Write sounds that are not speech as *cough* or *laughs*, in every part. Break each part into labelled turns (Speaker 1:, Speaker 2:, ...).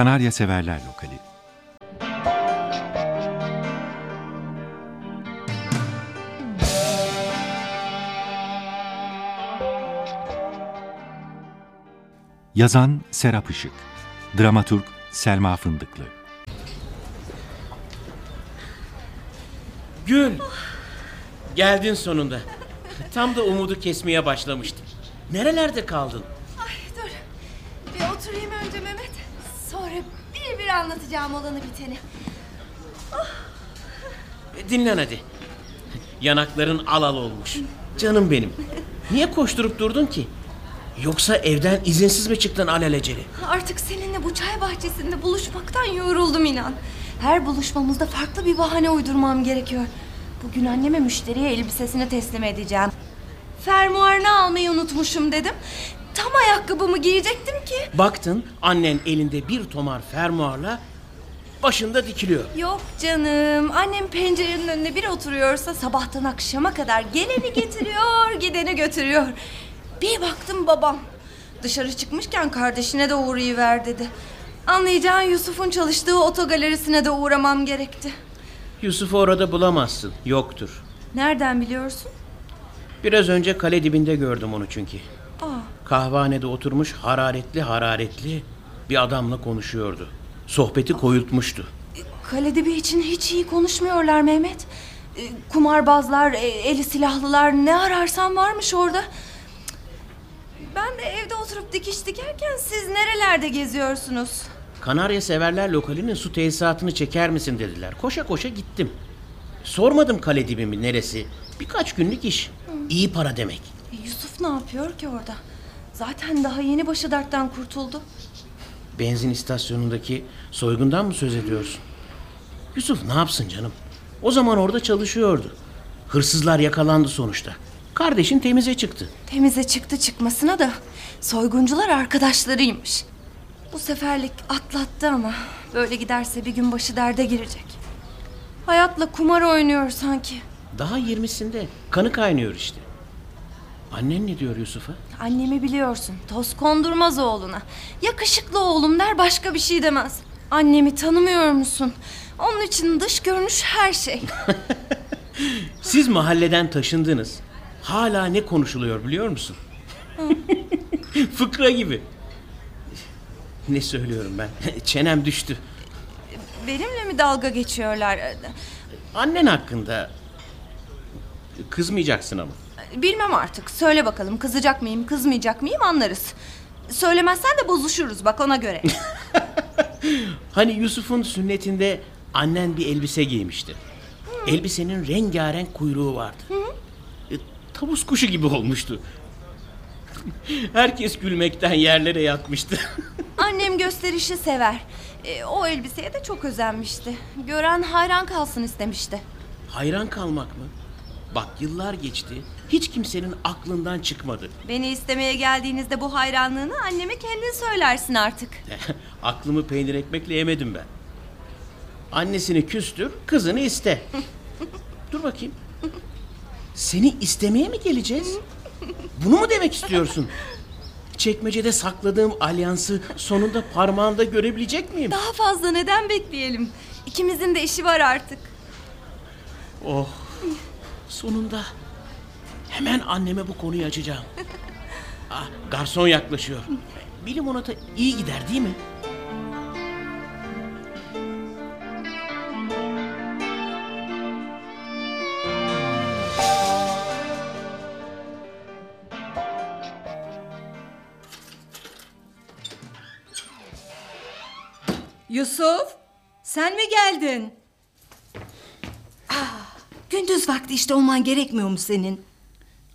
Speaker 1: Kanarya Severler Lokali Yazan Serap Işık Dramaturg Selma Fındıklı
Speaker 2: Gül. Geldin sonunda. Tam da umudu kesmeye başlamıştım. Nerelerde kaldın?
Speaker 3: Anlatacağım olanı biteni.
Speaker 2: E, Dinlen hadi. Yanakların al al olmuş. Canım benim. Niye koşturup durdun ki? Yoksa evden izinsiz mi çıktın alelacele?
Speaker 3: Artık seninle bu çay bahçesinde buluşmaktan yoruldum inan. Her buluşmamızda farklı bir bahane uydurmam gerekiyor. Bugün anneme müşteriye elbisesini teslim edeceğim. Fermuarını almayı unutmuşum dedim. Tam ayakkabımı giyecektim ki.
Speaker 2: Baktın annen elinde bir tomar fermuarla başında dikiliyor.
Speaker 3: Yok canım. Annem pencerenin önüne bir oturuyorsa sabahtan akşama kadar geleni getiriyor, *laughs* gideni götürüyor. Bir baktım babam. Dışarı çıkmışken kardeşine de uğrayıver dedi. Anlayacağın Yusuf'un çalıştığı otogalerisine de uğramam gerekti.
Speaker 2: Yusuf'u orada bulamazsın. Yoktur.
Speaker 3: Nereden biliyorsun?
Speaker 2: Biraz önce kale dibinde gördüm onu çünkü.
Speaker 3: Aa,
Speaker 2: Kahvehanede oturmuş hararetli hararetli bir adamla konuşuyordu. Sohbeti koyultmuştu.
Speaker 3: kale dibi için hiç iyi konuşmuyorlar Mehmet. E, Kumarbazlar, e, eli silahlılar ne ararsan varmış orada. Ben de evde oturup dikiş dikerken siz nerelerde geziyorsunuz?
Speaker 2: Kanarya Severler lokalinin su tesisatını çeker misin dediler. Koşa koşa gittim. Sormadım kale dibi mi neresi. Birkaç günlük iş. İyi para demek.
Speaker 3: E, Yusuf ne yapıyor ki orada? Zaten daha yeni başı dertten kurtuldu.
Speaker 2: Benzin istasyonundaki soygundan mı söz ediyorsun? Yusuf ne yapsın canım? O zaman orada çalışıyordu. Hırsızlar yakalandı sonuçta. Kardeşin temize çıktı.
Speaker 3: Temize çıktı çıkmasına da soyguncular arkadaşlarıymış. Bu seferlik atlattı ama böyle giderse bir gün başı derde girecek. Hayatla kumar oynuyor sanki.
Speaker 2: Daha yirmisinde. Kanı kaynıyor işte. Annen ne diyor Yusuf'a?
Speaker 3: Annemi biliyorsun toz kondurmaz oğluna. Yakışıklı oğlum der başka bir şey demez. Annemi tanımıyor musun? Onun için dış görünüş her şey. *laughs*
Speaker 2: Siz mahalleden taşındınız. Hala ne konuşuluyor biliyor musun? *laughs* Fıkra gibi. Ne söylüyorum ben? *laughs* Çenem düştü.
Speaker 3: Benimle mi dalga geçiyorlar?
Speaker 2: Annen hakkında kızmayacaksın ama.
Speaker 3: Bilmem artık. Söyle bakalım kızacak mıyım, kızmayacak mıyım anlarız. Söylemezsen de bozuşuruz bak ona göre. *laughs*
Speaker 2: Hani Yusuf'un sünnetinde annen bir elbise giymişti. Elbisenin rengarenk kuyruğu vardı. E, Tavus kuşu gibi olmuştu. Herkes gülmekten yerlere yatmıştı. *laughs*
Speaker 3: Annem gösterişi sever. E, o elbiseye de çok özenmişti. Gören hayran kalsın istemişti.
Speaker 2: Hayran kalmak mı? Bak yıllar geçti. Hiç kimsenin aklından çıkmadı.
Speaker 3: Beni istemeye geldiğinizde bu hayranlığını anneme kendin söylersin artık. *laughs*
Speaker 2: Aklımı peynir ekmekle yemedim ben. Annesini küstür, kızını iste. *laughs* Dur bakayım. Seni istemeye mi geleceğiz? Bunu mu demek istiyorsun? Çekmecede sakladığım alyansı sonunda parmağında görebilecek miyim?
Speaker 3: Daha fazla neden bekleyelim? İkimizin de işi var artık.
Speaker 2: Oh, sonunda. Hemen anneme bu konuyu açacağım. *laughs* Ah, garson yaklaşıyor. Bir limonata iyi gider değil mi?
Speaker 4: Yusuf, sen mi geldin? Ah, gündüz vakti işte olman gerekmiyor mu senin?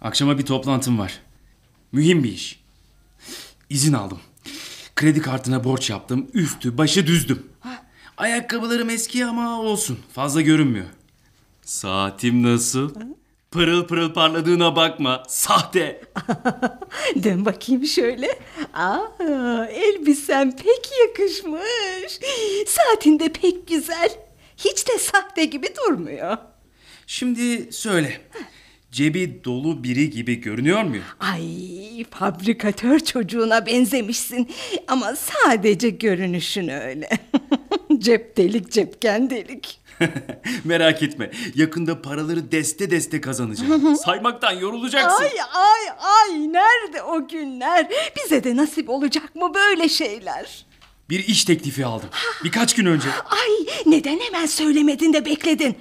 Speaker 5: Akşama bir toplantım var. Mühim bir iş. İzin aldım. Kredi kartına borç yaptım. Üstü başı düzdüm. Ayakkabılarım eski ama olsun. Fazla görünmüyor. Saatim nasıl? Pırıl pırıl parladığına bakma. Sahte. *laughs*
Speaker 4: Dön bakayım şöyle. Aa, elbisen pek yakışmış. Saatin de pek güzel. Hiç de sahte gibi durmuyor.
Speaker 5: Şimdi söyle. Cebi dolu biri gibi görünüyor muyum?
Speaker 4: Ay fabrikatör çocuğuna benzemişsin ama sadece görünüşün öyle. *laughs* cep delik cepken delik. *laughs*
Speaker 5: Merak etme. Yakında paraları deste deste kazanacağım. Saymaktan yorulacaksın.
Speaker 4: Ay ay ay nerede o günler? Bize de nasip olacak mı böyle şeyler?
Speaker 5: Bir iş teklifi aldım. Birkaç gün önce.
Speaker 4: Ay neden hemen söylemedin de bekledin?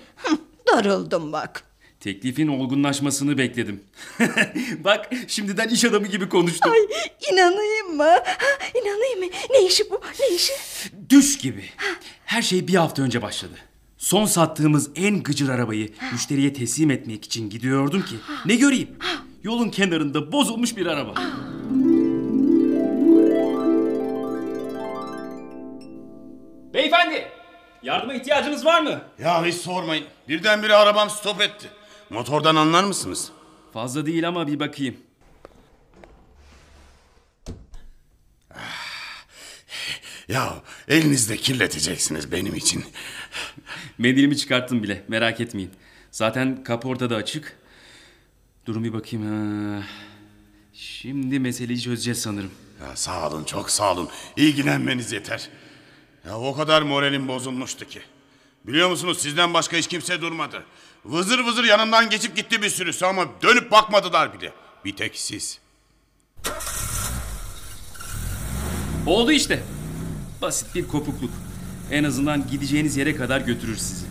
Speaker 4: Darıldım bak.
Speaker 5: Teklifin olgunlaşmasını bekledim. *laughs* Bak şimdiden iş adamı gibi konuştum.
Speaker 4: Ay inanayım mı? İnanayım mı? Ne işi bu? Ne işi?
Speaker 5: Düş gibi. Her şey bir hafta önce başladı. Son sattığımız en gıcır arabayı müşteriye teslim etmek için gidiyordum ki ne göreyim? Yolun kenarında bozulmuş bir araba. Beyefendi, yardıma ihtiyacınız var mı?
Speaker 6: Ya hiç sormayın. Birdenbire arabam stop etti. Motordan anlar mısınız?
Speaker 5: Fazla değil ama bir bakayım.
Speaker 6: Ya elinizde kirleteceksiniz benim için.
Speaker 5: Mendilimi çıkarttım bile, merak etmeyin. Zaten kaporta da açık. Durun bir bakayım. Ha. Şimdi meseleyi çözeceğiz sanırım.
Speaker 6: Ya sağ olun, çok sağ olun. İlgilenmeniz yeter. Ya o kadar moralim bozulmuştu ki. Biliyor musunuz sizden başka hiç kimse durmadı. Vızır vızır yanımdan geçip gitti bir sürüsü ama dönüp bakmadılar bile. Bir tek siz.
Speaker 5: Oldu işte. Basit bir kopukluk. En azından gideceğiniz yere kadar götürür sizi.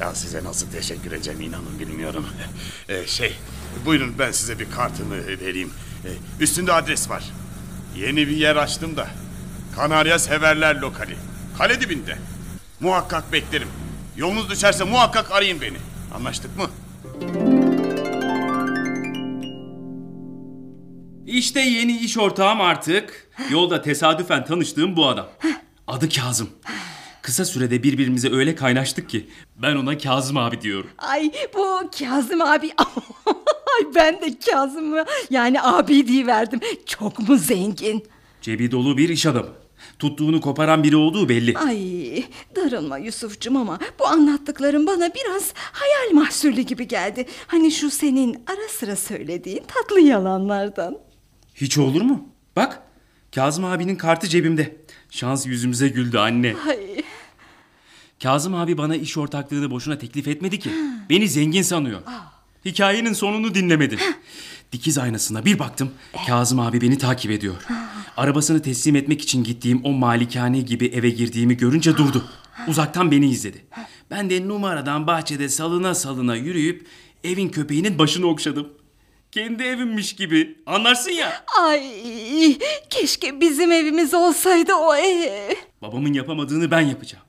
Speaker 6: Ya size nasıl teşekkür edeceğim inanın bilmiyorum. Ee, şey, buyurun ben size bir kartımı vereyim. Ee, üstünde adres var. Yeni bir yer açtım da. Kanarya Severler Lokali. Kale dibinde. Muhakkak beklerim. Yolunuz düşerse muhakkak arayın beni. Anlaştık mı?
Speaker 5: İşte yeni iş ortağım artık. Yolda tesadüfen tanıştığım bu adam. Adı Kazım. Kısa sürede birbirimize öyle kaynaştık ki ben ona Kazım abi diyorum.
Speaker 4: Ay bu Kazım abi. *laughs* Ay ben de Kazım'ı yani abi diye verdim. Çok mu zengin?
Speaker 5: Cebi dolu bir iş adamı. Tuttuğunu koparan biri olduğu belli.
Speaker 4: Ay darılma Yusuf'cum ama bu anlattıkların bana biraz hayal mahsulü gibi geldi. Hani şu senin ara sıra söylediğin tatlı yalanlardan.
Speaker 5: Hiç olur mu? Bak Kazım abinin kartı cebimde. Şans yüzümüze güldü anne.
Speaker 4: Ay
Speaker 5: Kazım abi bana iş ortaklığını boşuna teklif etmedi ki. Beni zengin sanıyor. Hikayenin sonunu dinlemedi. Dikiz aynasına bir baktım. Kazım abi beni takip ediyor. Arabasını teslim etmek için gittiğim o malikane gibi eve girdiğimi görünce durdu. Uzaktan beni izledi. Ben de numaradan bahçede salına salına yürüyüp evin köpeğinin başını okşadım. Kendi evimmiş gibi. Anlarsın ya.
Speaker 4: ay keşke bizim evimiz olsaydı o ev.
Speaker 5: Babamın yapamadığını ben yapacağım.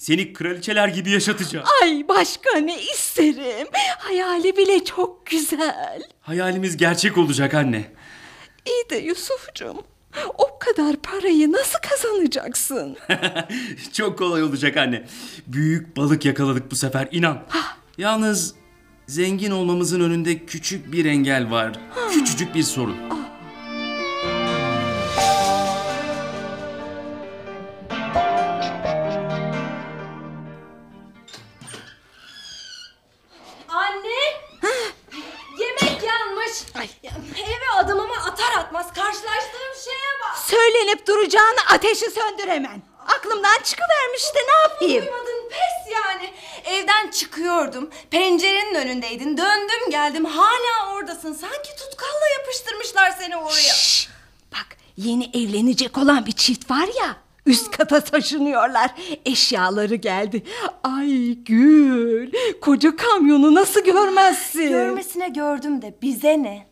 Speaker 5: Seni kraliçeler gibi yaşatacağım.
Speaker 4: Ay başka ne isterim. Hayali bile çok güzel.
Speaker 5: Hayalimiz gerçek olacak anne.
Speaker 4: İyi de Yusuf'cum o kadar parayı nasıl kazanacaksın? *laughs*
Speaker 5: Çok kolay olacak anne. Büyük balık yakaladık bu sefer inan. Yalnız zengin olmamızın önünde küçük bir engel var. Küçücük bir sorun.
Speaker 4: Ateşi söndür hemen. Aklımdan çıkıvermiş de ne yapayım?
Speaker 3: Duymadın pes yani. Evden çıkıyordum. Pencerenin önündeydin. Döndüm geldim. Hala oradasın. Sanki tutkalla yapıştırmışlar seni oraya.
Speaker 4: Şşş! Bak yeni evlenecek olan bir çift var ya. Üst kata taşınıyorlar. Eşyaları geldi. Ay Gül. Koca kamyonu nasıl görmezsin?
Speaker 3: Görmesine gördüm de bize ne?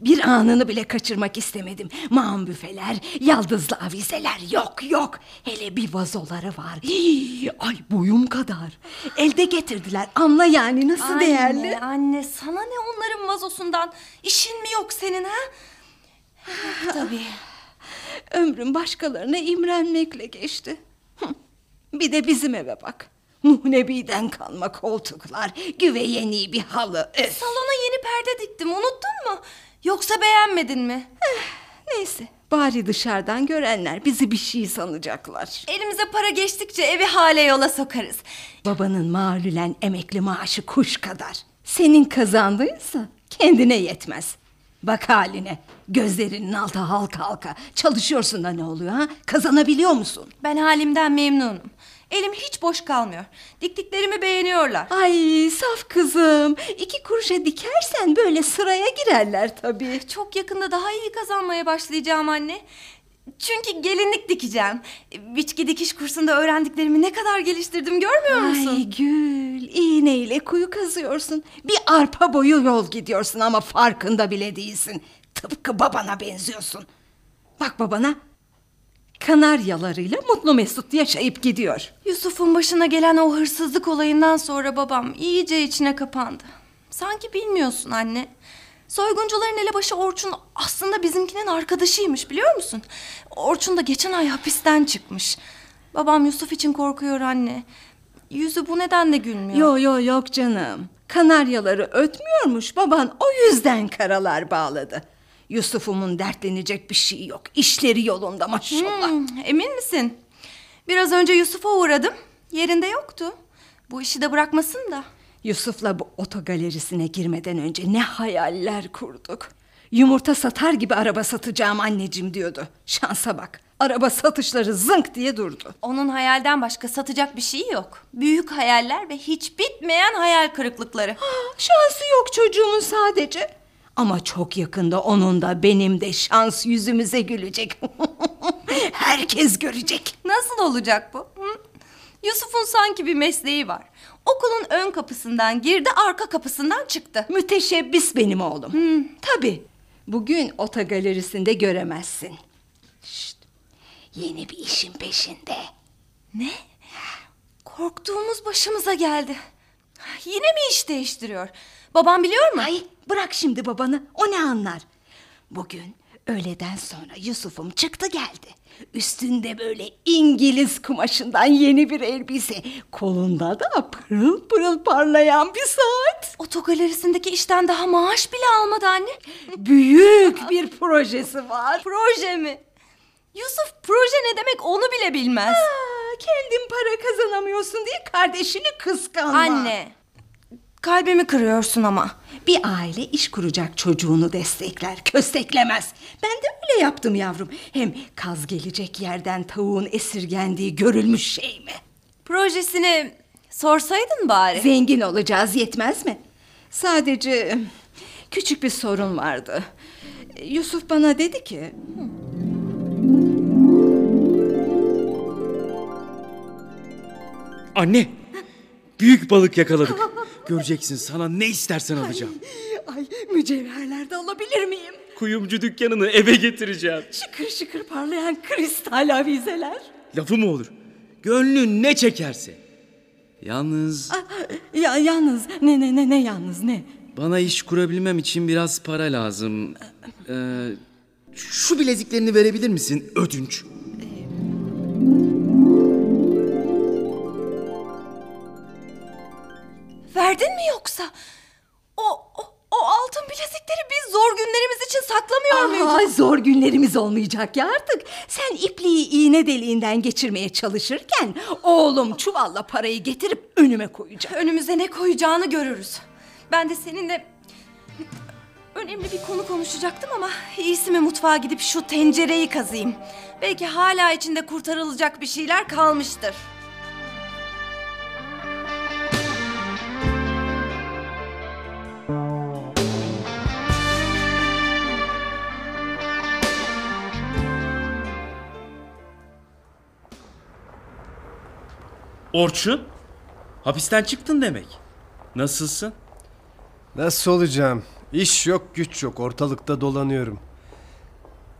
Speaker 4: Bir anını bile kaçırmak istemedim. Mam büfeler, yaldızlı avizeler yok yok. Hele bir vazoları var. Hii, ay boyum kadar. Elde getirdiler. Anla yani nasıl
Speaker 3: Anne,
Speaker 4: değerli.
Speaker 3: anne sana ne onların vazosundan? İşin mi yok senin ha? *sighs* Tabii.
Speaker 4: Ömrüm başkalarına imrenmekle geçti. Bir de bizim eve bak. Nuh Nebi'den kalma koltuklar, güveyeni bir halı. Öf.
Speaker 3: Salona yeni perde diktim unuttun mu? Yoksa beğenmedin mi?
Speaker 4: Neyse, bari dışarıdan görenler bizi bir şey sanacaklar.
Speaker 3: Elimize para geçtikçe evi hale yola sokarız.
Speaker 4: Babanın mağlulen emekli maaşı kuş kadar. Senin kazandığınsa kendine yetmez. Bak haline. Gözlerinin altı halka halka. Çalışıyorsun da ne oluyor ha? Kazanabiliyor musun?
Speaker 3: Ben halimden memnunum. Elim hiç boş kalmıyor. Diktiklerimi beğeniyorlar.
Speaker 4: Ay saf kızım. İki kuruşa dikersen böyle sıraya girerler tabii.
Speaker 3: Çok yakında daha iyi kazanmaya başlayacağım anne. Çünkü gelinlik dikeceğim. Biçki dikiş kursunda öğrendiklerimi ne kadar geliştirdim görmüyor musun?
Speaker 4: Ay gül iğneyle kuyu kazıyorsun. Bir arpa boyu yol gidiyorsun ama farkında bile değilsin. Tıpkı babana benziyorsun. Bak babana kanaryalarıyla mutlu mesut yaşayıp gidiyor.
Speaker 3: Yusuf'un başına gelen o hırsızlık olayından sonra babam iyice içine kapandı. Sanki bilmiyorsun anne. Soyguncuların elebaşı Orçun aslında bizimkinin arkadaşıymış biliyor musun? Orçun da geçen ay hapisten çıkmış. Babam Yusuf için korkuyor anne. Yüzü bu nedenle gülmüyor.
Speaker 4: Yo yo yok canım. Kanaryaları ötmüyormuş baban o yüzden karalar bağladı. Yusuf'umun dertlenecek bir şey yok. İşleri yolunda maşallah.
Speaker 3: Hmm, emin misin? Biraz önce Yusuf'a uğradım. Yerinde yoktu. Bu işi de bırakmasın da.
Speaker 4: Yusuf'la bu otogalerisine girmeden önce ne hayaller kurduk. Yumurta satar gibi araba satacağım anneciğim diyordu. Şansa bak. Araba satışları zınk diye durdu.
Speaker 3: Onun hayalden başka satacak bir şeyi yok. Büyük hayaller ve hiç bitmeyen hayal kırıklıkları. *gasps*
Speaker 4: Şansı yok çocuğumun sadece. Ama çok yakında onun da benim de şans yüzümüze gülecek. *laughs* Herkes görecek.
Speaker 3: Nasıl olacak bu? Hı? Yusuf'un sanki bir mesleği var. Okulun ön kapısından girdi, arka kapısından çıktı.
Speaker 4: Müteşebbis benim oğlum. Tabii. Bugün otogalerisinde göremezsin. Şşt. Yeni bir işin peşinde.
Speaker 3: Ne? Korktuğumuz başımıza geldi. Yine mi iş değiştiriyor? Babam biliyor mu?
Speaker 4: Ay bırak şimdi babanı. O ne anlar? Bugün öğleden sonra Yusuf'um çıktı geldi. Üstünde böyle İngiliz kumaşından yeni bir elbise. Kolunda da pırıl pırıl parlayan bir saat.
Speaker 3: Otogalerisindeki işten daha maaş bile almadı anne.
Speaker 4: Büyük bir projesi var.
Speaker 3: Proje mi? Yusuf proje ne demek onu bile bilmez.
Speaker 4: Aa, kendin para kazanamıyorsun diye kardeşini kıskanma.
Speaker 3: Anne. Kalbimi kırıyorsun ama.
Speaker 4: Bir aile iş kuracak çocuğunu destekler, kösteklemez. Ben de öyle yaptım yavrum. Hem kaz gelecek yerden tavuğun esirgendiği görülmüş şey mi?
Speaker 3: Projesini sorsaydın bari.
Speaker 4: Zengin olacağız yetmez mi? Sadece küçük bir sorun vardı. Yusuf bana dedi ki...
Speaker 5: Anne! Büyük balık yakaladık. Göreceksin sana ne istersen alacağım.
Speaker 4: Ay mücevherler de alabilir miyim?
Speaker 5: Kuyumcu dükkanını eve getireceğim.
Speaker 4: Şıkır şıkır parlayan kristal avizeler.
Speaker 5: Lafı mı olur? Gönlün ne çekerse. Yalnız
Speaker 4: Ya yalnız ne ne ne ne yalnız ne?
Speaker 5: bana iş kurabilmem için biraz para lazım. Ee, şu bileziklerini verebilir misin? Ödünç.
Speaker 3: Verdin mi yoksa? O, o, o altın bilezikleri biz zor günlerimiz için saklamıyor muyduk?
Speaker 4: Aa, zor günlerimiz olmayacak ya artık. Sen ipliği iğne deliğinden geçirmeye çalışırken oğlum çuvalla parayı getirip önüme koyacak.
Speaker 3: Önümüze ne koyacağını görürüz. Ben de seninle önemli bir konu konuşacaktım ama iyisi mi mutfağa gidip şu tencereyi kazıyım. Belki hala içinde kurtarılacak bir şeyler kalmıştır.
Speaker 5: Orçun? Hapisten çıktın demek. Nasılsın?
Speaker 7: Nasıl olacağım? İş yok güç yok ortalıkta dolanıyorum.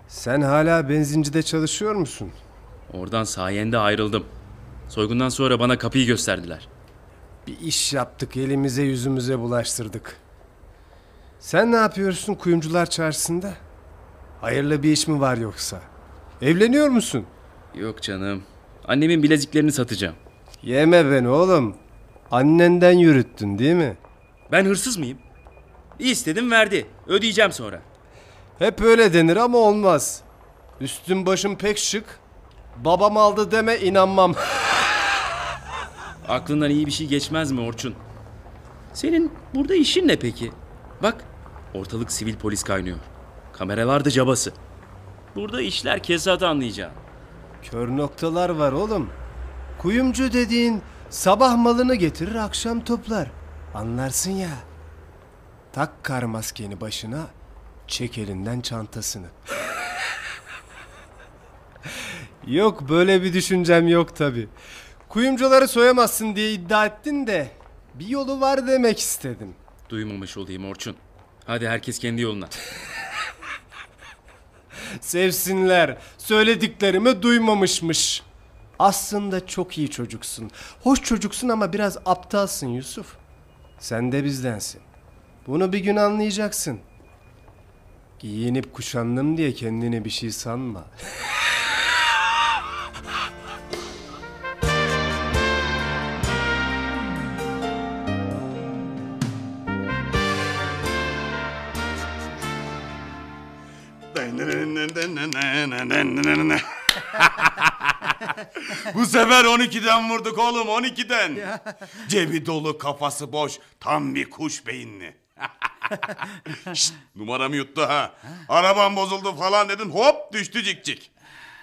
Speaker 7: Sen hala benzincide çalışıyor musun?
Speaker 5: Oradan sayende ayrıldım. Soygundan sonra bana kapıyı gösterdiler.
Speaker 7: Bir iş yaptık elimize yüzümüze bulaştırdık. Sen ne yapıyorsun kuyumcular çarşısında? Hayırlı bir iş mi var yoksa? Evleniyor musun?
Speaker 5: Yok canım. Annemin bileziklerini satacağım.
Speaker 7: Yeme beni oğlum. Annenden yürüttün değil mi?
Speaker 5: Ben hırsız mıyım? İstedim verdi. Ödeyeceğim sonra.
Speaker 7: Hep öyle denir ama olmaz. Üstün başım pek şık. Babam aldı deme inanmam. *laughs*
Speaker 5: Aklından iyi bir şey geçmez mi Orçun? Senin burada işin ne peki? Bak ortalık sivil polis kaynıyor. Kameralar da cabası. Burada işler kesat anlayacağım.
Speaker 7: Kör noktalar var oğlum. Kuyumcu dediğin sabah malını getirir akşam toplar. Anlarsın ya. Tak kar maskeni başına, çek elinden çantasını. *laughs* yok böyle bir düşüncem yok tabi. Kuyumcuları soyamazsın diye iddia ettin de bir yolu var demek istedim.
Speaker 5: Duymamış olayım Orçun. Hadi herkes kendi yoluna. *laughs*
Speaker 7: Sevsinler. Söylediklerimi duymamışmış. Aslında çok iyi çocuksun. Hoş çocuksun ama biraz aptalsın Yusuf. Sen de bizdensin. Bunu bir gün anlayacaksın. Giyinip kuşandım diye kendini bir şey sanma. *laughs*
Speaker 6: Bu sefer 12'den vurduk oğlum 12'den. Cebi dolu kafası boş tam bir kuş beyinli. *laughs* Şşt, numaramı yuttu ha. Arabam bozuldu falan dedim hop düştü cikcik.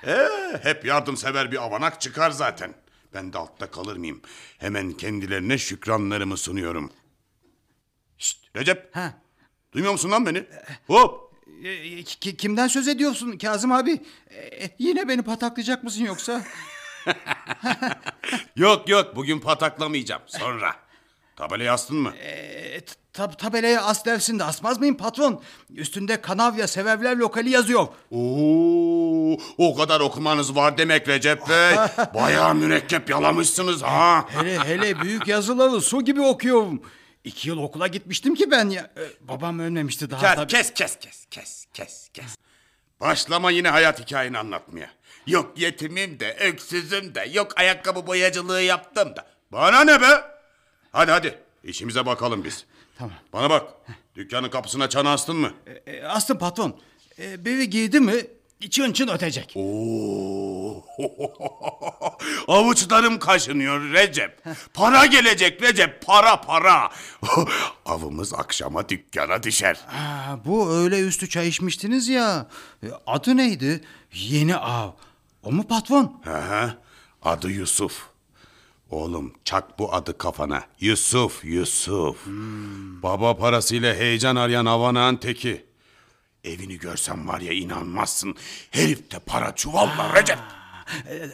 Speaker 6: Ee, hep yardımsever bir avanak çıkar zaten. Ben de altta kalır mıyım? Hemen kendilerine şükranlarımı sunuyorum. Şşt, Recep.
Speaker 8: Ha.
Speaker 6: Duymuyor musun lan beni? Hop.
Speaker 8: E, ki- kimden söz ediyorsun Kazım abi? E, yine beni pataklayacak mısın yoksa? *laughs*
Speaker 6: Yok yok bugün pataklamayacağım sonra. Tabelayı astın mı?
Speaker 8: E, tab- tabelaya as dersin de asmaz mıyım patron? Üstünde Kanavya Sevevler Lokali yazıyor.
Speaker 6: Oo, o kadar okumanız var demek Recep Bey. *laughs* Bayağı mürekkep yalamışsınız ha.
Speaker 8: Hele hele büyük yazıları su gibi okuyorum. İki yıl okula gitmiştim ki ben ya. E, babam ölmemişti daha
Speaker 6: Kes,
Speaker 8: tabii.
Speaker 6: kes kes kes kes kes kes. Başlama yine hayat hikayeni anlatmaya. Yok yetimim de, öksüzüm de, yok ayakkabı boyacılığı yaptım da. Bana ne be? Hadi hadi işimize bakalım biz.
Speaker 8: Tamam.
Speaker 6: Bana bak dükkanın kapısına çan astın mı?
Speaker 8: E, astım patron. E, biri giydi mi çın çın ötecek.
Speaker 6: Oo. *laughs* Avuçlarım kaşınıyor Recep. Para gelecek Recep, para para. *laughs* Avımız akşama dükkana düşer.
Speaker 8: Ha, bu öyle üstü çay içmiştiniz ya. E, adı neydi? Yeni av. O mu patron?
Speaker 6: Aha, adı Yusuf. Oğlum çak bu adı kafana. Yusuf, Yusuf. Baba parasıyla heyecan arayan avanağın teki. Evini görsen var ya inanmazsın. Herifte para çuvalla Recep.
Speaker 8: E,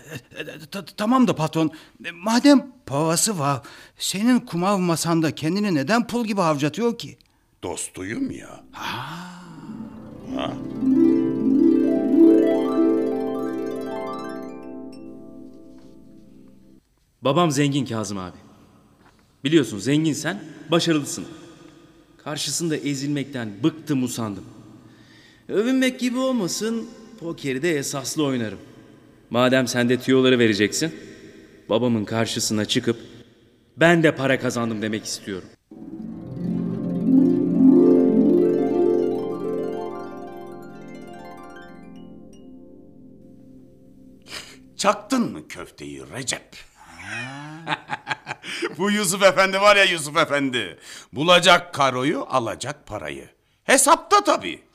Speaker 8: ta- Tamam da patron. E, Madem parası var, senin kumav masanda kendini neden pul gibi harcatıyor ki?
Speaker 6: Dostuyum ya.
Speaker 5: Babam zengin Kazım abi. Biliyorsun zenginsen başarılısın. Karşısında ezilmekten bıktım usandım. Övünmek gibi olmasın pokeri de esaslı oynarım. Madem sen de tüyoları vereceksin babamın karşısına çıkıp ben de para kazandım demek istiyorum.
Speaker 6: Çaktın mı köfteyi Recep? *laughs* Bu Yusuf Efendi var ya Yusuf Efendi. Bulacak karoyu alacak parayı. Hesapta tabii.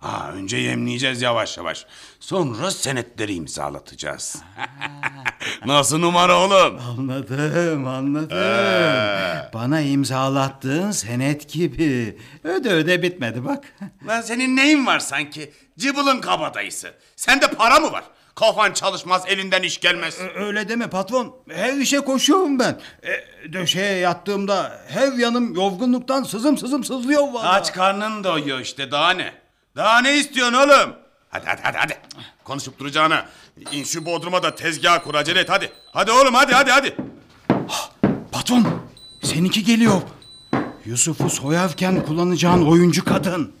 Speaker 6: Ha, önce yemleyeceğiz yavaş yavaş. Sonra senetleri imzalatacağız. *laughs* Nasıl numara oğlum?
Speaker 8: Anladım, anladım. Bana imzalattığın senet gibi. Öde öde bitmedi bak.
Speaker 6: Lan senin neyin var sanki? Cıbılın kabadayısı. Sende para mı var? Kafan çalışmaz elinden iş gelmez.
Speaker 8: Öyle deme patron. Her işe koşuyorum ben. E, döşeye yattığımda her yanım yorgunluktan sızım sızım sızlıyor vallahi.
Speaker 6: Aç karnın doyuyor işte daha ne? Daha ne istiyorsun oğlum? Hadi hadi hadi hadi. Konuşup duracağına in şu bodruma da tezgah kur acele et hadi. Hadi oğlum hadi hadi hadi.
Speaker 8: Patron, seninki geliyor. Yusuf'u soyarken kullanacağın oyuncu kadın.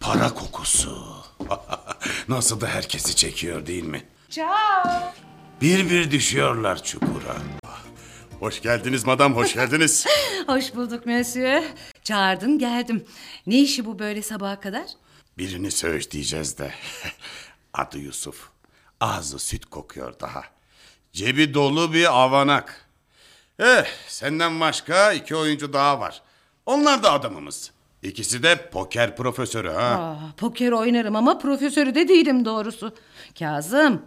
Speaker 6: Para kokusu. *laughs* Nasıl da herkesi çekiyor değil mi?
Speaker 3: Ciao.
Speaker 6: Bir bir düşüyorlar çukura. Hoş geldiniz madam hoş geldiniz. *laughs*
Speaker 9: Hoş bulduk Monsieur. Çağırdın geldim. Ne işi bu böyle sabaha kadar?
Speaker 6: Birini söğüşleyeceğiz de. *laughs* Adı Yusuf. Ağzı süt kokuyor daha. Cebi dolu bir avanak. Eh, senden başka iki oyuncu daha var. Onlar da adamımız. İkisi de poker profesörü ha.
Speaker 9: Aa, poker oynarım ama profesörü de değilim doğrusu. Kazım,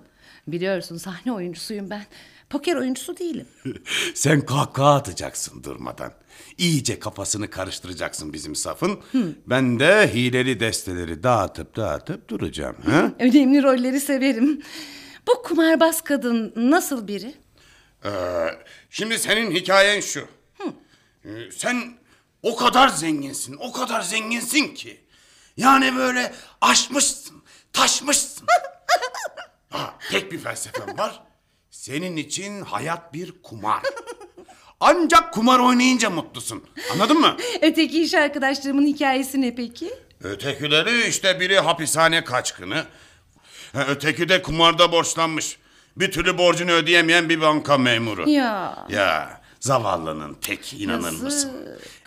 Speaker 9: biliyorsun sahne oyuncusuyum ben. Poker oyuncusu değilim. *laughs*
Speaker 6: Sen kahkaha atacaksın durmadan. İyice kafasını karıştıracaksın bizim safın. Ben de hileli desteleri dağıtıp dağıtıp duracağım. Ha? *laughs*
Speaker 9: Önemli rolleri severim. Bu kumarbaz kadın nasıl biri?
Speaker 6: Ee, şimdi senin hikayen şu. Ee, sen o kadar zenginsin, o kadar zenginsin ki. Yani böyle aşmışsın, taşmışsın. *laughs* ha, tek bir felsefem var. Senin için hayat bir kumar. Ancak kumar oynayınca mutlusun. Anladın mı?
Speaker 9: Öteki iş arkadaşlarımın hikayesi ne peki?
Speaker 6: Ötekileri işte biri hapishane kaçkını. Öteki de kumarda borçlanmış. Bir türlü borcunu ödeyemeyen bir banka memuru.
Speaker 9: Ya.
Speaker 6: Ya zavallının tek inanır
Speaker 9: Yazık.
Speaker 6: mısın?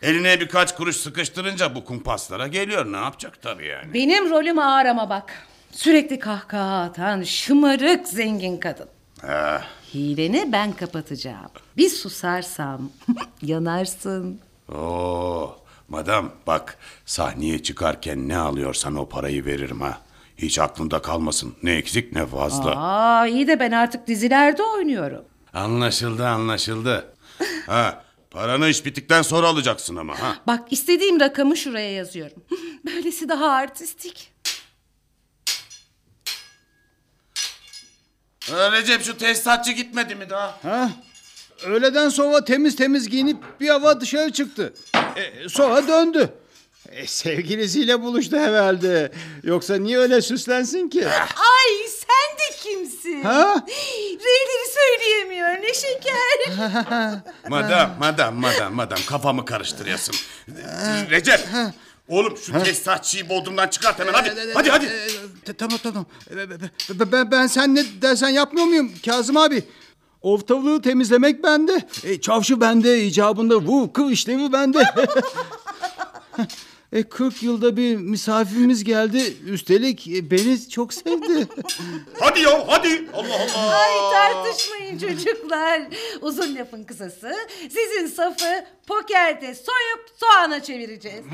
Speaker 6: Eline birkaç kuruş sıkıştırınca bu kumpaslara geliyor. Ne yapacak tabii yani.
Speaker 9: Benim rolüm ağır ama bak. Sürekli kahkaha atan şımarık zengin kadın.
Speaker 6: Ha,
Speaker 9: Hileni ben kapatacağım. Bir susarsam *laughs* yanarsın.
Speaker 6: Oo, madam bak sahneye çıkarken ne alıyorsan o parayı veririm ha. Hiç aklında kalmasın. Ne eksik ne fazla.
Speaker 9: Aa iyi de ben artık dizilerde oynuyorum.
Speaker 6: Anlaşıldı anlaşıldı. ha, paranı iş bittikten sonra alacaksın ama ha.
Speaker 9: Bak istediğim rakamı şuraya yazıyorum. *laughs* Böylesi daha artistik.
Speaker 6: Recep şu tesisatçı gitmedi mi daha?
Speaker 8: Ha? Öğleden sonra temiz temiz giyinip bir hava dışarı çıktı. E, sonra döndü. E, sevgilisiyle buluştu herhalde. Yoksa niye öyle süslensin ki?
Speaker 4: Ay sen de kimsin?
Speaker 8: Ha?
Speaker 4: Reyleri söyleyemiyor ne şeker. *laughs*
Speaker 6: Madam, madam, madam, madam kafamı karıştırıyorsun. Recep, oğlum şu tesisatçıyı bodrumdan çıkart hemen hadi. Hadi hadi.
Speaker 8: Tamam tamam. Be- be- be- Ben, ben sen ne dersen yapmıyor muyum Kazım abi? Ortalığı temizlemek bende. E, çavşı bende, icabında vu kıl işlevi bende. *laughs* *laughs* e, 40 yılda bir misafirimiz geldi. Üstelik e, beni çok sevdi. *laughs*
Speaker 6: Hadi ya hadi. Allah Allah.
Speaker 9: Ay tartışmayın çocuklar. Uzun lafın kısası sizin safı pokerde soyup soğana çevireceğiz.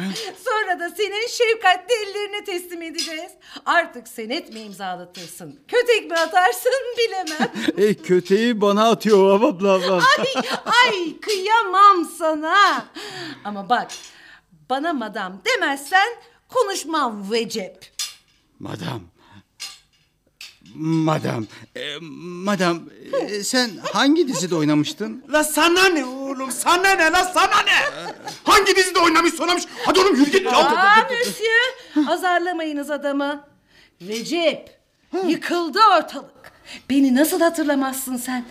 Speaker 9: Sonra da senin şefkatli ellerine teslim edeceğiz. Artık senet mi imzalatırsın? Kötek mi atarsın bilemem. *laughs*
Speaker 8: e, köteği bana atıyor abla abla.
Speaker 9: Ay, ay kıyamam sana. Ama bak bana madam demezsen konuşmam Recep.
Speaker 8: Madam. Madam. E, madam e, sen hangi dizide oynamıştın?
Speaker 6: La sana ne oğlum sana ne la sana ne? Hangi dizide oynamış oynamış? Hadi oğlum yürü git ya.
Speaker 9: Aa monsieur azarlamayınız adamı. Recep yıkıldı ortalık. Beni nasıl hatırlamazsın sen?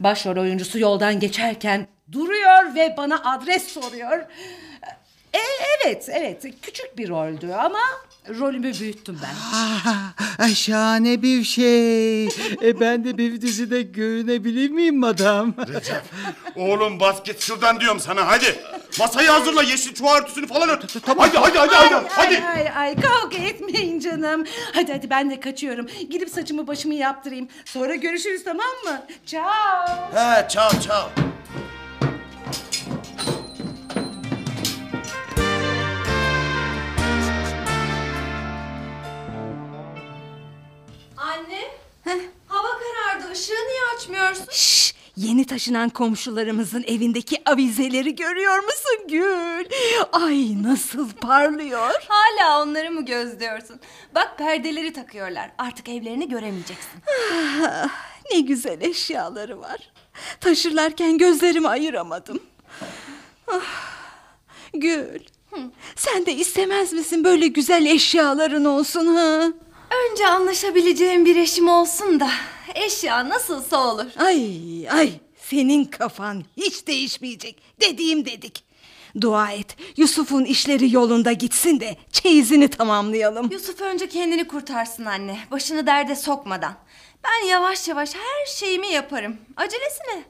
Speaker 9: Başrol oyuncusu yoldan geçerken duruyor ve bana adres soruyor. E, evet evet küçük bir roldü ama rolümü büyüttüm ben.
Speaker 8: Ah, şahane bir şey. E, ben de bir dizide görünebilir miyim madam?
Speaker 6: Oğlum bas git şuradan diyorum sana hadi. Masayı hazırla yeşil çuha örtüsünü falan ört. Hadi hadi hadi hadi. hadi.
Speaker 9: Ay ay ay kavga etmeyin canım. Hadi hadi ben de kaçıyorum. Gidip saçımı başımı yaptırayım. Sonra görüşürüz tamam mı? Ciao.
Speaker 6: He çao çao.
Speaker 3: Anne. Hava karardı. Işığı niye açmıyorsun?
Speaker 4: Şş, yeni taşınan komşularımızın evindeki avizeleri görüyor musun Gül? Ay nasıl parlıyor. *laughs*
Speaker 3: Hala onları mı gözlüyorsun? Bak perdeleri takıyorlar. Artık evlerini göremeyeceksin.
Speaker 4: Ne güzel eşyaları var. Taşırlarken gözlerimi ayıramadım. Ah, Gül, sen de istemez misin böyle güzel eşyaların olsun ha?
Speaker 3: Önce anlaşabileceğim bir eşim olsun da eşya nasılsa olur.
Speaker 4: Ay ay senin kafan hiç değişmeyecek. Dediğim dedik. Dua et Yusuf'un işleri yolunda gitsin de çeyizini tamamlayalım.
Speaker 3: Yusuf önce kendini kurtarsın anne. Başını derde sokmadan. Ben yavaş yavaş her şeyimi yaparım. Acelesi ne?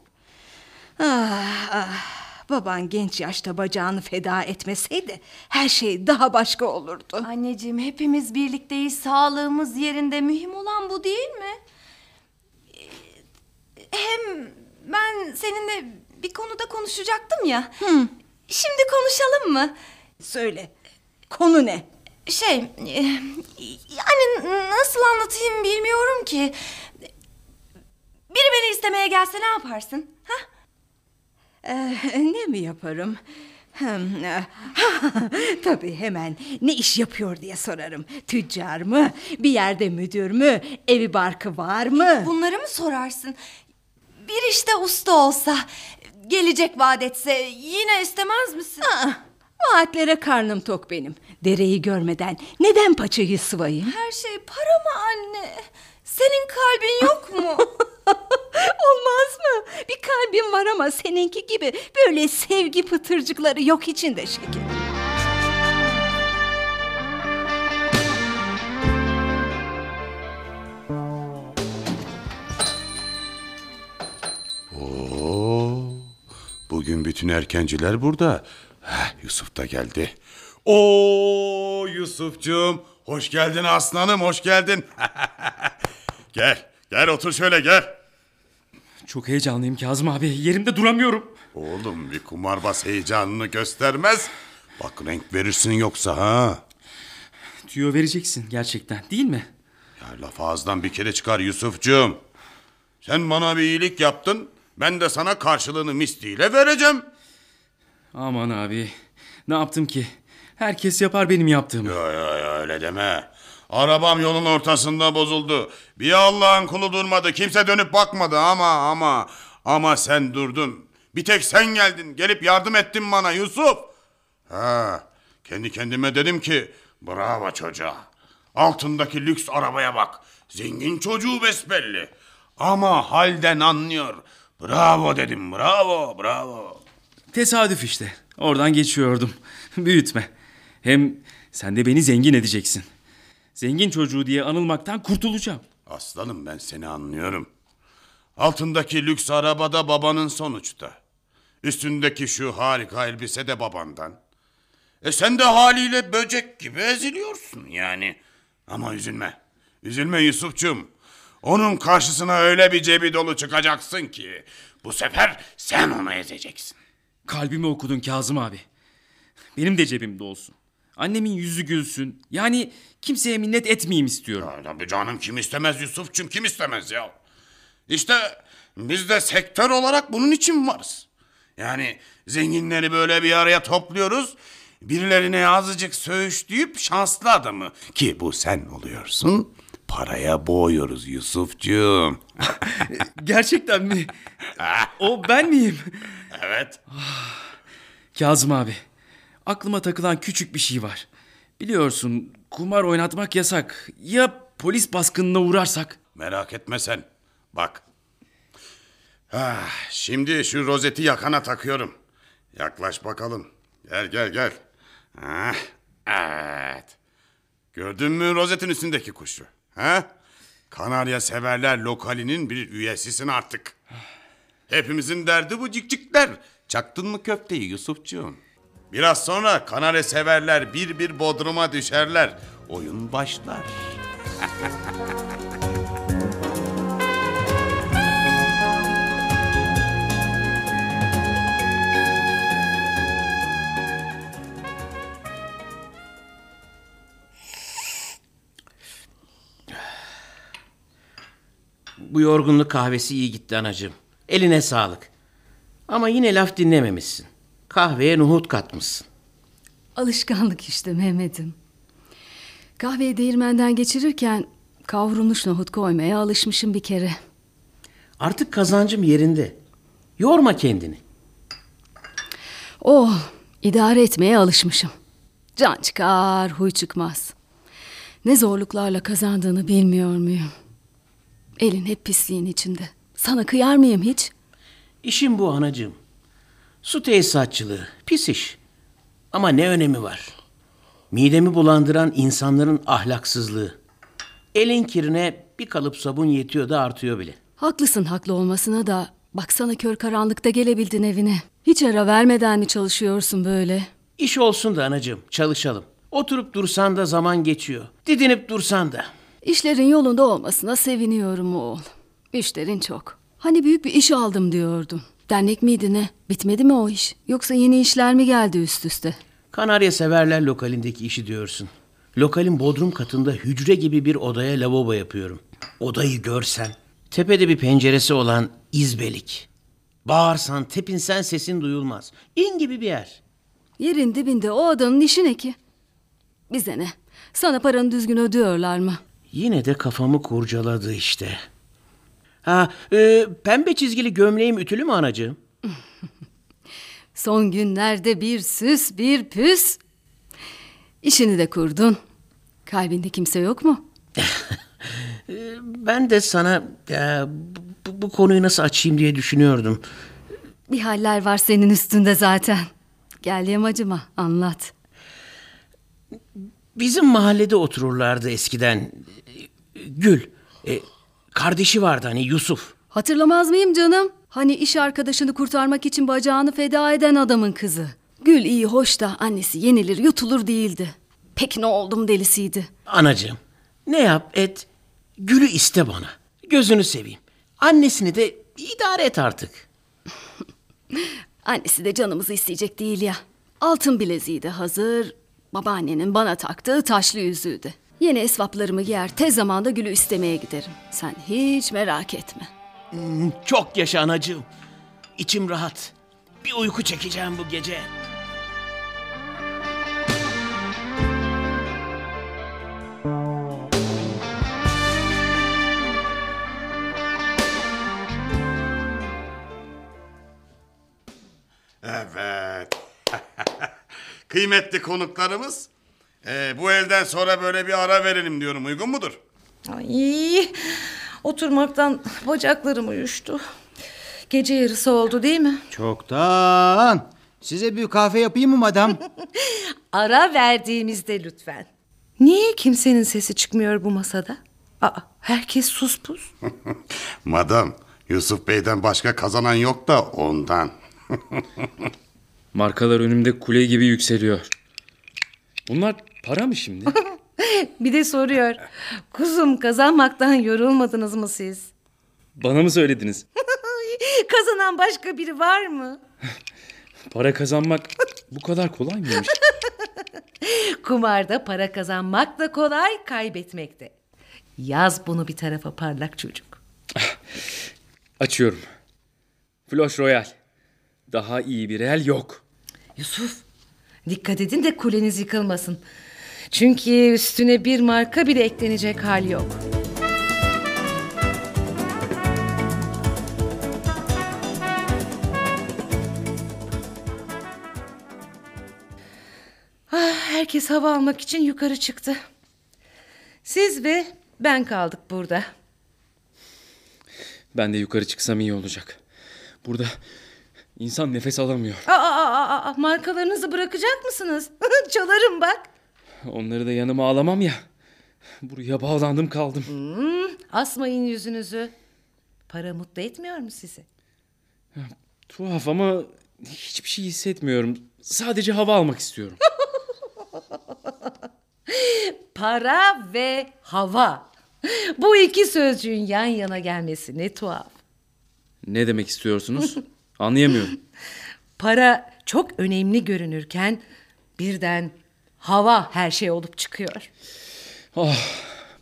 Speaker 4: Ah, ah. Baban genç yaşta bacağını feda etmeseydi her şey daha başka olurdu.
Speaker 3: Anneciğim hepimiz birlikteyiz. Sağlığımız yerinde. Mühim olan bu değil mi? Hem ben seninle bir konuda konuşacaktım ya. Şimdi konuşalım mı?
Speaker 4: Söyle. Konu ne?
Speaker 3: Şey, e, yani nasıl anlatayım bilmiyorum ki. Biri beni istemeye gelse ne yaparsın?
Speaker 4: Ee, ne mi yaparım? Eh, *laughs* Tabii hemen ne iş yapıyor diye sorarım. Tüccar mı? Bir yerde müdür mü? Evi barkı var mı?
Speaker 3: Bunları mı sorarsın? Bir işte usta olsa, gelecek vaat etse yine istemez misin?
Speaker 4: Aa, vaatlere karnım tok benim. Dereyi görmeden neden paçayı sıvayım?
Speaker 3: Her şey para mı anne? Senin kalbin yok mu? *laughs*
Speaker 4: Olmaz mı? Bir kalbim var ama seninki gibi böyle sevgi pıtırcıkları yok içinde şeker.
Speaker 6: Oo, bugün bütün erkenciler burada. Heh, Yusuf da geldi. Oo Yusufcuğum, hoş geldin aslanım, hoş geldin. *laughs* gel, gel otur şöyle gel.
Speaker 5: Çok heyecanlıyım Kazım abi. Yerimde duramıyorum.
Speaker 6: Oğlum bir kumarbaz heyecanını göstermez. Bak renk verirsin yoksa ha.
Speaker 5: Tüyo vereceksin gerçekten değil mi?
Speaker 6: Ya laf ağızdan bir kere çıkar Yusufcuğum. Sen bana bir iyilik yaptın. Ben de sana karşılığını misliyle vereceğim.
Speaker 5: Aman abi. Ne yaptım ki? Herkes yapar benim yaptığımı.
Speaker 6: Ya ya ya öyle deme. Arabam yolun ortasında bozuldu. Bir Allah'ın kulu durmadı. Kimse dönüp bakmadı ama ama ama sen durdun. Bir tek sen geldin. Gelip yardım ettin bana Yusuf. Ha, kendi kendime dedim ki bravo çocuğa. Altındaki lüks arabaya bak. Zengin çocuğu besbelli. Ama halden anlıyor. Bravo dedim bravo bravo.
Speaker 5: Tesadüf işte. Oradan geçiyordum. *laughs* Büyütme. Hem sen de beni zengin edeceksin. Zengin çocuğu diye anılmaktan kurtulacağım.
Speaker 6: Aslanım ben seni anlıyorum. Altındaki lüks arabada babanın sonuçta. Üstündeki şu harika elbise de babandan. E sen de haliyle böcek gibi eziliyorsun yani. Ama üzülme. Üzülme Yusufçum. Onun karşısına öyle bir cebi dolu çıkacaksın ki... ...bu sefer sen onu ezeceksin.
Speaker 5: Kalbimi okudun Kazım abi. Benim de cebimde olsun. Annemin yüzü gülsün. Yani kimseye minnet etmeyeyim istiyorum.
Speaker 6: Ya Tabii canım kim istemez Yusufçum kim istemez ya. İşte biz de sektör olarak bunun için varız. Yani zenginleri böyle bir araya topluyoruz. Birilerine azıcık söğüşleyip şanslı adamı ki bu sen oluyorsun. Paraya boğuyoruz Yusufcuğum. *laughs*
Speaker 5: Gerçekten mi? o ben miyim?
Speaker 6: evet.
Speaker 5: Kazım abi. Aklıma takılan küçük bir şey var. Biliyorsun kumar oynatmak yasak. Ya polis baskınına uğrarsak?
Speaker 6: Merak etme sen. Bak. Ah, şimdi şu rozeti yakana takıyorum. Yaklaş bakalım. Gel gel gel. Ah, evet. Gördün mü rozetin üstündeki kuşu? Ha? Kanarya severler lokalinin bir üyesisin artık. Hepimizin derdi bu cikcikler. Çaktın mı köfteyi Yusufcuğum? Biraz sonra kanarya severler bir bir bodruma düşerler. Oyun başlar.
Speaker 2: Bu yorgunluk kahvesi iyi gitti anacığım. Eline sağlık. Ama yine laf dinlememişsin. Kahveye nohut katmışsın.
Speaker 10: Alışkanlık işte Mehmet'im. Kahveyi değirmenden geçirirken kavrulmuş nohut koymaya alışmışım bir kere.
Speaker 2: Artık kazancım yerinde. Yorma kendini.
Speaker 10: Oh, idare etmeye alışmışım. Can çıkar, huy çıkmaz. Ne zorluklarla kazandığını bilmiyor muyum? Elin hep pisliğin içinde. Sana kıyar mıyım hiç?
Speaker 2: İşim bu anacığım. Su tesisatçılığı. Pis iş. Ama ne önemi var? Midemi bulandıran insanların ahlaksızlığı. Elin kirine bir kalıp sabun yetiyor da artıyor bile.
Speaker 10: Haklısın haklı olmasına da baksana kör karanlıkta gelebildin evine. Hiç ara vermeden mi çalışıyorsun böyle?
Speaker 2: İş olsun da anacığım çalışalım. Oturup dursan da zaman geçiyor. Didinip dursan da.
Speaker 10: İşlerin yolunda olmasına seviniyorum oğul. İşlerin çok. Hani büyük bir iş aldım diyordun. Dernek miydi ne? Bitmedi mi o iş? Yoksa yeni işler mi geldi üst üste?
Speaker 2: Kanarya Severler lokalindeki işi diyorsun. Lokalin bodrum katında hücre gibi bir odaya lavabo yapıyorum. Odayı görsen. Tepede bir penceresi olan izbelik. Bağırsan, tepinsen sesin duyulmaz. İn gibi bir yer.
Speaker 10: Yerin dibinde o adanın işi ne ki? Bize ne? Sana paranı düzgün ödüyorlar mı?
Speaker 2: Yine de kafamı kurcaladı işte. Ha, e, pembe çizgili gömleğim ütülü mü anacığım? *laughs*
Speaker 10: Son günlerde bir süs bir püs. İşini de kurdun. Kalbinde kimse yok mu? *laughs*
Speaker 2: Ben de sana e, bu, bu konuyu nasıl açayım diye düşünüyordum.
Speaker 10: Bir haller var senin üstünde zaten. Gel yamacıma anlat.
Speaker 2: Bizim mahallede otururlardı eskiden. E, Gül. E, kardeşi vardı hani Yusuf.
Speaker 10: Hatırlamaz mıyım canım? Hani iş arkadaşını kurtarmak için bacağını feda eden adamın kızı. Gül iyi hoş da annesi yenilir yutulur değildi. Peki ne oldum delisiydi.
Speaker 2: Anacığım ne yap et Gül'ü iste bana. Gözünü seveyim. Annesini de idare et artık. *laughs*
Speaker 10: Annesi de canımızı isteyecek değil ya. Altın bileziği de hazır. Babaannenin bana taktığı taşlı yüzüğü de. Yeni esvaplarımı giyer tez zamanda Gül'ü istemeye giderim. Sen hiç merak etme.
Speaker 2: Çok yaşa anacığım. İçim rahat. Bir uyku çekeceğim bu gece.
Speaker 6: Evet. *laughs* Kıymetli konuklarımız. E, bu elden sonra böyle bir ara verelim diyorum. Uygun mudur?
Speaker 9: Ay, oturmaktan bacaklarım uyuştu. Gece yarısı oldu değil mi?
Speaker 8: Çoktan. Size bir kahve yapayım mı madam? *laughs*
Speaker 9: Ara verdiğimizde lütfen. Niye kimsenin sesi çıkmıyor bu masada? Aa, herkes sus pus. *laughs*
Speaker 6: Madam, Yusuf Bey'den başka kazanan yok da ondan. *laughs*
Speaker 5: Markalar önümde kule gibi yükseliyor. Bunlar para mı şimdi? *laughs*
Speaker 9: Bir de soruyor. Kuzum kazanmaktan yorulmadınız mı siz?
Speaker 5: Bana mı söylediniz? *laughs*
Speaker 9: Kazanan başka biri var mı? *laughs*
Speaker 5: Para kazanmak bu kadar kolay mıymış?
Speaker 9: Kumarda para kazanmak da kolay, kaybetmek de. Yaz bunu bir tarafa parlak çocuk.
Speaker 5: Açıyorum. Flush Royal. Daha iyi bir el yok.
Speaker 9: Yusuf, dikkat edin de kuleniz yıkılmasın. Çünkü üstüne bir marka bile eklenecek hal yok. Ah, herkes hava almak için yukarı çıktı. Siz ve ben kaldık burada.
Speaker 5: Ben de yukarı çıksam iyi olacak. Burada insan nefes alamıyor.
Speaker 9: Aa, aa, aa, aa, markalarınızı bırakacak mısınız? *laughs* Çalarım bak.
Speaker 5: Onları da yanıma alamam ya. Buraya bağlandım kaldım.
Speaker 9: Asmayın yüzünüzü. Para mutlu etmiyor mu sizi?
Speaker 5: Tuhaf ama hiçbir şey hissetmiyorum. Sadece hava almak istiyorum. *laughs*
Speaker 9: Para ve hava. Bu iki sözcüğün yan yana gelmesi ne tuhaf.
Speaker 5: ne demek istiyorsunuz? Anlayamıyorum. *laughs*
Speaker 9: Para çok önemli görünürken birden hava her şey olup çıkıyor.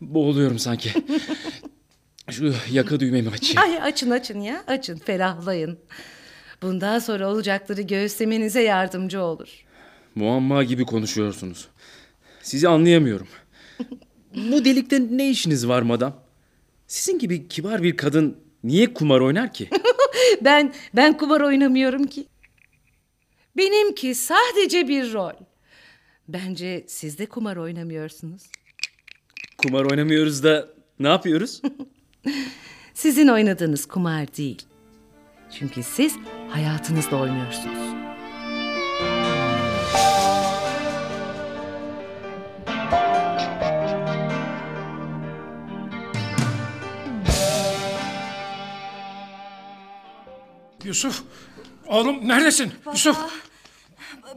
Speaker 5: Boğuluyorum sanki. *laughs* Şu yaka düğmemi açayım.
Speaker 9: Ay açın açın ya açın ferahlayın. Bundan sonra olacakları göğüslemenize yardımcı olur.
Speaker 5: Muamma gibi konuşuyorsunuz. Sizi anlayamıyorum. Bu delikte ne işiniz var madam? Sizin gibi kibar bir kadın niye kumar oynar ki? *laughs*
Speaker 9: Ben ben kumar oynamıyorum ki. Benimki sadece bir rol. Bence siz de kumar oynamıyorsunuz.
Speaker 5: kumar oynamıyoruz da ne yapıyoruz? *laughs*
Speaker 9: Sizin oynadığınız kumar değil. Çünkü siz hayatınızla oynuyorsunuz.
Speaker 11: Yusuf, oğlum neredesin? Yusuf,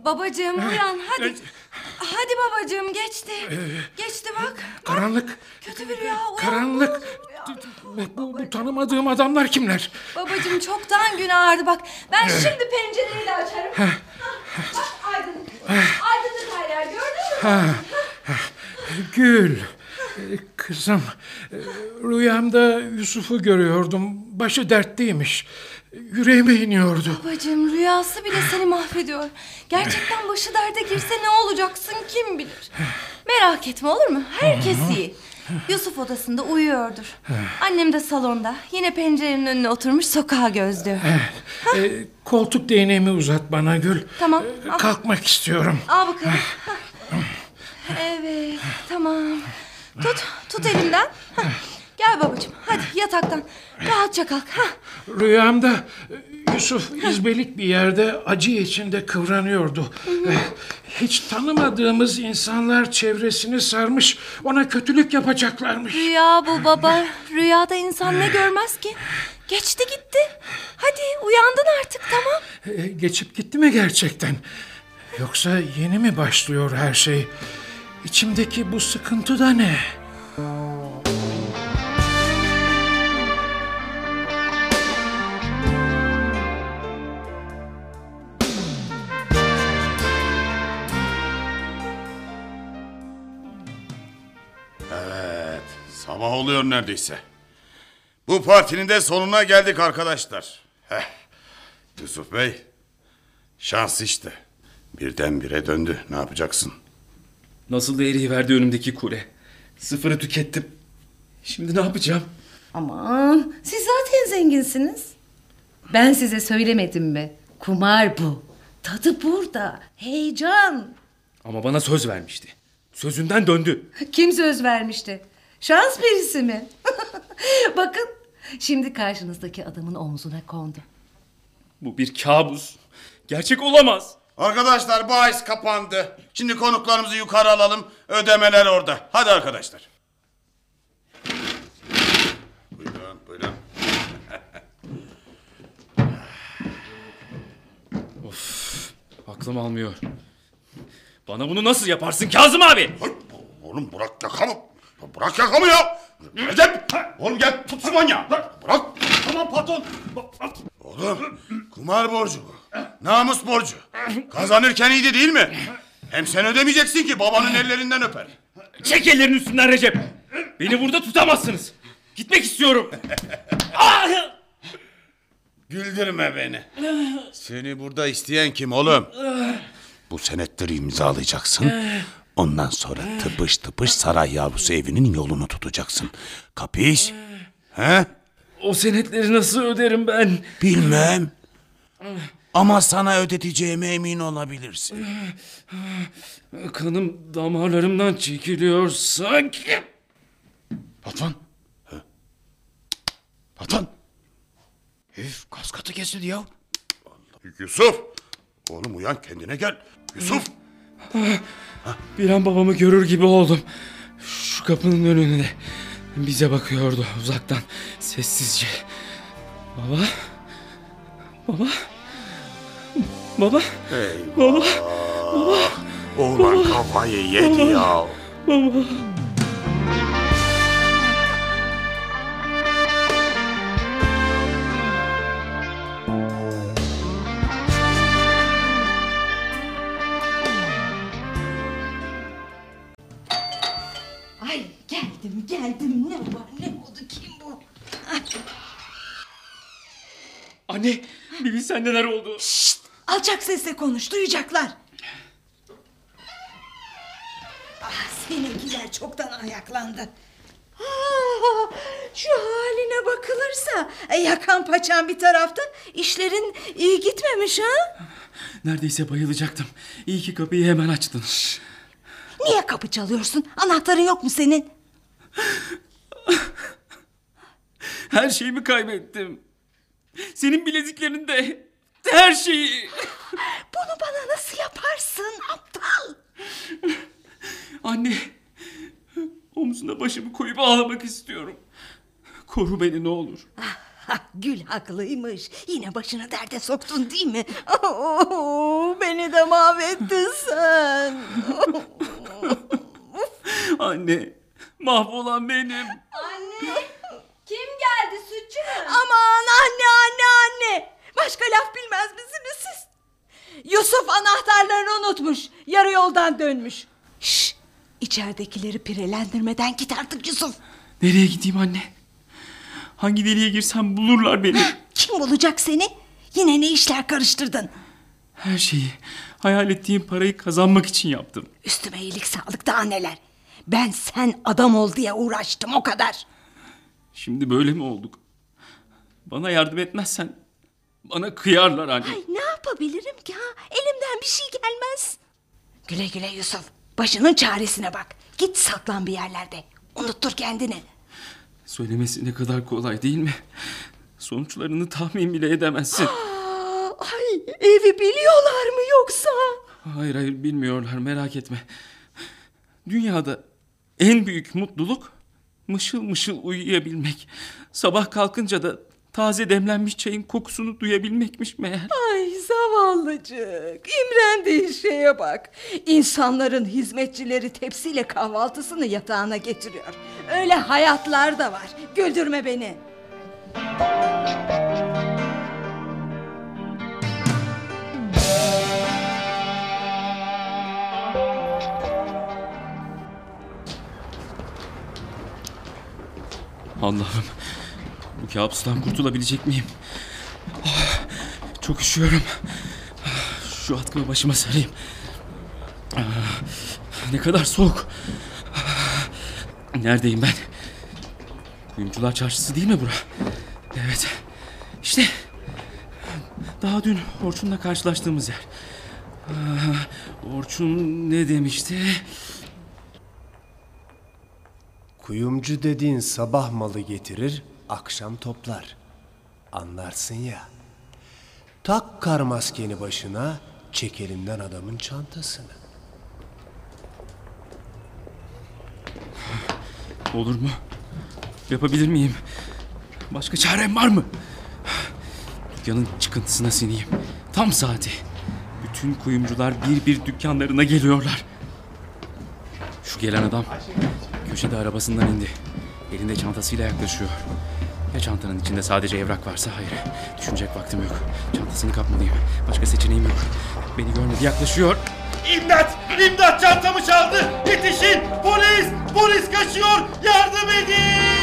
Speaker 3: Babacığım uyan hadi. Hadi babacığım geçti.
Speaker 11: Ee,
Speaker 3: Geçti bak.
Speaker 11: karanlık,
Speaker 3: Kötü bir rüya uyan.
Speaker 11: karanlık. Bu, bu tanımadığım adamlar kimler?
Speaker 3: Babacığım çoktan gün ağardı bak. Ben şimdi pencereyi de açarım. Ha, bak aydınlık. Aydınlık her yer gördün mü?
Speaker 11: Gül. Ee, Kızım, rüyamda Yusuf'u görüyordum. Başı dertliymiş. Yüreğime iniyordu.
Speaker 3: Babacığım rüyası bile seni mahvediyor. Gerçekten başı derde girse ne olacaksın kim bilir. Merak etme olur mu? Herkes iyi. Yusuf odasında uyuyordur. Annem de salonda. Yine pencerenin önüne oturmuş sokağa gözlüyor.
Speaker 11: Ee, koltuk değneğimi uzat bana Gül.
Speaker 3: Tamam, al.
Speaker 11: Kalkmak istiyorum.
Speaker 3: Al bakalım. Hah. Evet tamam. Tut tut elimden. Hah. Gel babacığım hadi yataktan. Rahatça kalk. Hah.
Speaker 11: Rüyamda e, Yusuf izbelik bir yerde acı içinde kıvranıyordu. Eh, Hiç tanımadığımız insanlar çevresini sarmış, ona kötülük yapacaklarmış.
Speaker 3: Rüya bu baba. Rüyada insan ne görmez ki? Geçti gitti. Hadi uyandın artık tamam.
Speaker 11: E, Geçip gitti mi gerçekten? Yoksa yeni mi başlıyor her şey? İçimdeki bu sıkıntı da ne?
Speaker 6: Sabah oluyor neredeyse. Bu partinin de sonuna geldik arkadaşlar. Heh. Yusuf Bey, şans işte. Birdenbire döndü. Ne yapacaksın?
Speaker 5: Nasıl da eriyiverdi önümdeki kule. Sıfırı tükettim. Şimdi ne yapacağım?
Speaker 9: Aman siz zaten zenginsiniz. Ben size söylemedim mi? Kumar bu. Tadı burada. Heyecan.
Speaker 5: Ama bana söz vermişti. Sözünden döndü.
Speaker 9: Kim söz vermişti? Şans perisi mi? *laughs* Bakın şimdi karşınızdaki adamın omzuna kondu.
Speaker 5: Bu bir kabus. Gerçek olamaz.
Speaker 6: Arkadaşlar bahis kapandı. Şimdi konuklarımızı yukarı alalım. Ödemeler orada. Hadi arkadaşlar. Buyurun, buyurun. *laughs*
Speaker 5: Aklım almıyor. Bana bunu nasıl yaparsın Kazım abi?
Speaker 6: Oğlum bırak yakamı. Bırak yakamı ya. Recep. Oğlum gel tut şu manyağı. Bırak. Tamam patron. Oğlum kumar borcu bu. Namus borcu. Kazanırken iyiydi değil mi? Hem sen ödemeyeceksin ki babanın ellerinden öper.
Speaker 5: Çek ellerin üstünden Recep. Beni burada tutamazsınız. Gitmek istiyorum. Ah!
Speaker 6: Güldürme beni. Seni burada isteyen kim oğlum? Bu senetleri imzalayacaksın. Ondan sonra tıpış tıpış saray yavrusu evinin yolunu tutacaksın. Kapış? He?
Speaker 5: O senetleri nasıl öderim ben?
Speaker 6: Bilmem. Ama sana ödeteceğime emin olabilirsin.
Speaker 5: Kanım damarlarımdan çekiliyor sanki.
Speaker 6: Patron. Patron. Üf kas katı kesildi ya. Yusuf. Oğlum uyan kendine gel. Yusuf.
Speaker 5: Bir an babamı görür gibi oldum. Şu kapının önünde. Bize bakıyordu uzaktan. Sessizce. Baba. Baba. Baba. Baba.
Speaker 6: Oğlan kafayı yedi ya.
Speaker 5: Baba.
Speaker 4: Geldim ne var ne oldu kim bu?
Speaker 5: Anne bir bilsen neler oldu.
Speaker 4: Alçak sesle konuş duyacaklar. Ah seninkiler çoktan ayaklandı. Ah, şu haline bakılırsa e, yakan paçan bir tarafta işlerin iyi gitmemiş ha?
Speaker 5: Neredeyse bayılacaktım. İyi ki kapıyı hemen açtın.
Speaker 4: Niye kapı çalıyorsun? Anahtarın yok mu senin? *laughs*
Speaker 5: Her şeyimi kaybettim. Senin bileziklerin de. Her şeyi. *laughs*
Speaker 4: Bunu bana nasıl yaparsın aptal? *laughs*
Speaker 5: Anne. Omzuna başımı koyup ağlamak istiyorum. Koru beni ne olur.
Speaker 4: Gül haklıymış. Yine başını derde soktun değil mi? Beni de mahvettin sen.
Speaker 5: Anne. Mahvolan benim.
Speaker 3: Anne. Kim geldi sütçü mü?
Speaker 4: Aman anne anne anne. Başka laf bilmez misiniz siz? Yusuf anahtarlarını unutmuş. Yarı yoldan dönmüş. Şş, içeridekileri pirelendirmeden git artık Yusuf.
Speaker 5: Nereye gideyim anne? Hangi deliğe girsem bulurlar beni.
Speaker 4: Kim bulacak seni? Yine ne işler karıştırdın?
Speaker 5: Her şeyi hayal ettiğim parayı kazanmak için yaptım.
Speaker 4: Üstüme iyilik sağlık daha neler. Ben sen adam ol diye uğraştım o kadar.
Speaker 5: Şimdi böyle mi olduk? Bana yardım etmezsen bana kıyarlar anne.
Speaker 4: Ay ne yapabilirim ki ha? Elimden bir şey gelmez. Güle güle Yusuf. Başının çaresine bak. Git saklan bir yerlerde. Unuttur kendini.
Speaker 5: Söylemesi ne kadar kolay değil mi? Sonuçlarını tahmin bile edemezsin.
Speaker 4: Aa, ay evi biliyorlar mı yoksa?
Speaker 5: Hayır hayır bilmiyorlar merak etme. Dünyada en büyük mutluluk mışıl mışıl uyuyabilmek. Sabah kalkınca da taze demlenmiş çayın kokusunu duyabilmekmiş meğer.
Speaker 4: Ay zavallıcık. İmrendiği şeye bak. İnsanların hizmetçileri tepsiyle kahvaltısını yatağına getiriyor. Öyle hayatlar da var. Güldürme beni.
Speaker 5: Allah'ım bu kabustan kurtulabilecek miyim? Ah, Çok üşüyorum. Şu atkımı başıma sarayım. Ah, Ne kadar soğuk. Ah, Neredeyim ben? Kuyumcular çarşısı değil mi bura? Evet. İşte. Daha dün Orçun'la karşılaştığımız yer. Orçun ne demişti?
Speaker 7: Kuyumcu dediğin sabah malı getirir, akşam toplar. Anlarsın ya. Tak kar maskeni başına, çek elimden adamın çantasını.
Speaker 5: Olur mu? Yapabilir miyim? Başka çarem var mı? Dükkanın çıkıntısına sineyim. Tam saati. Bütün kuyumcular bir bir dükkanlarına geliyorlar. Şu gelen adam köşede arabasından indi. Elinde çantasıyla yaklaşıyor. Ya çantanın içinde sadece evrak varsa hayır. Düşünecek vaktim yok. Çantasını kapmalıyım. Başka seçeneğim yok. Beni görmedi yaklaşıyor.
Speaker 6: İmdat! İmdat çantamı çaldı! Yetişin! Polis! Polis kaçıyor! Yardım edin!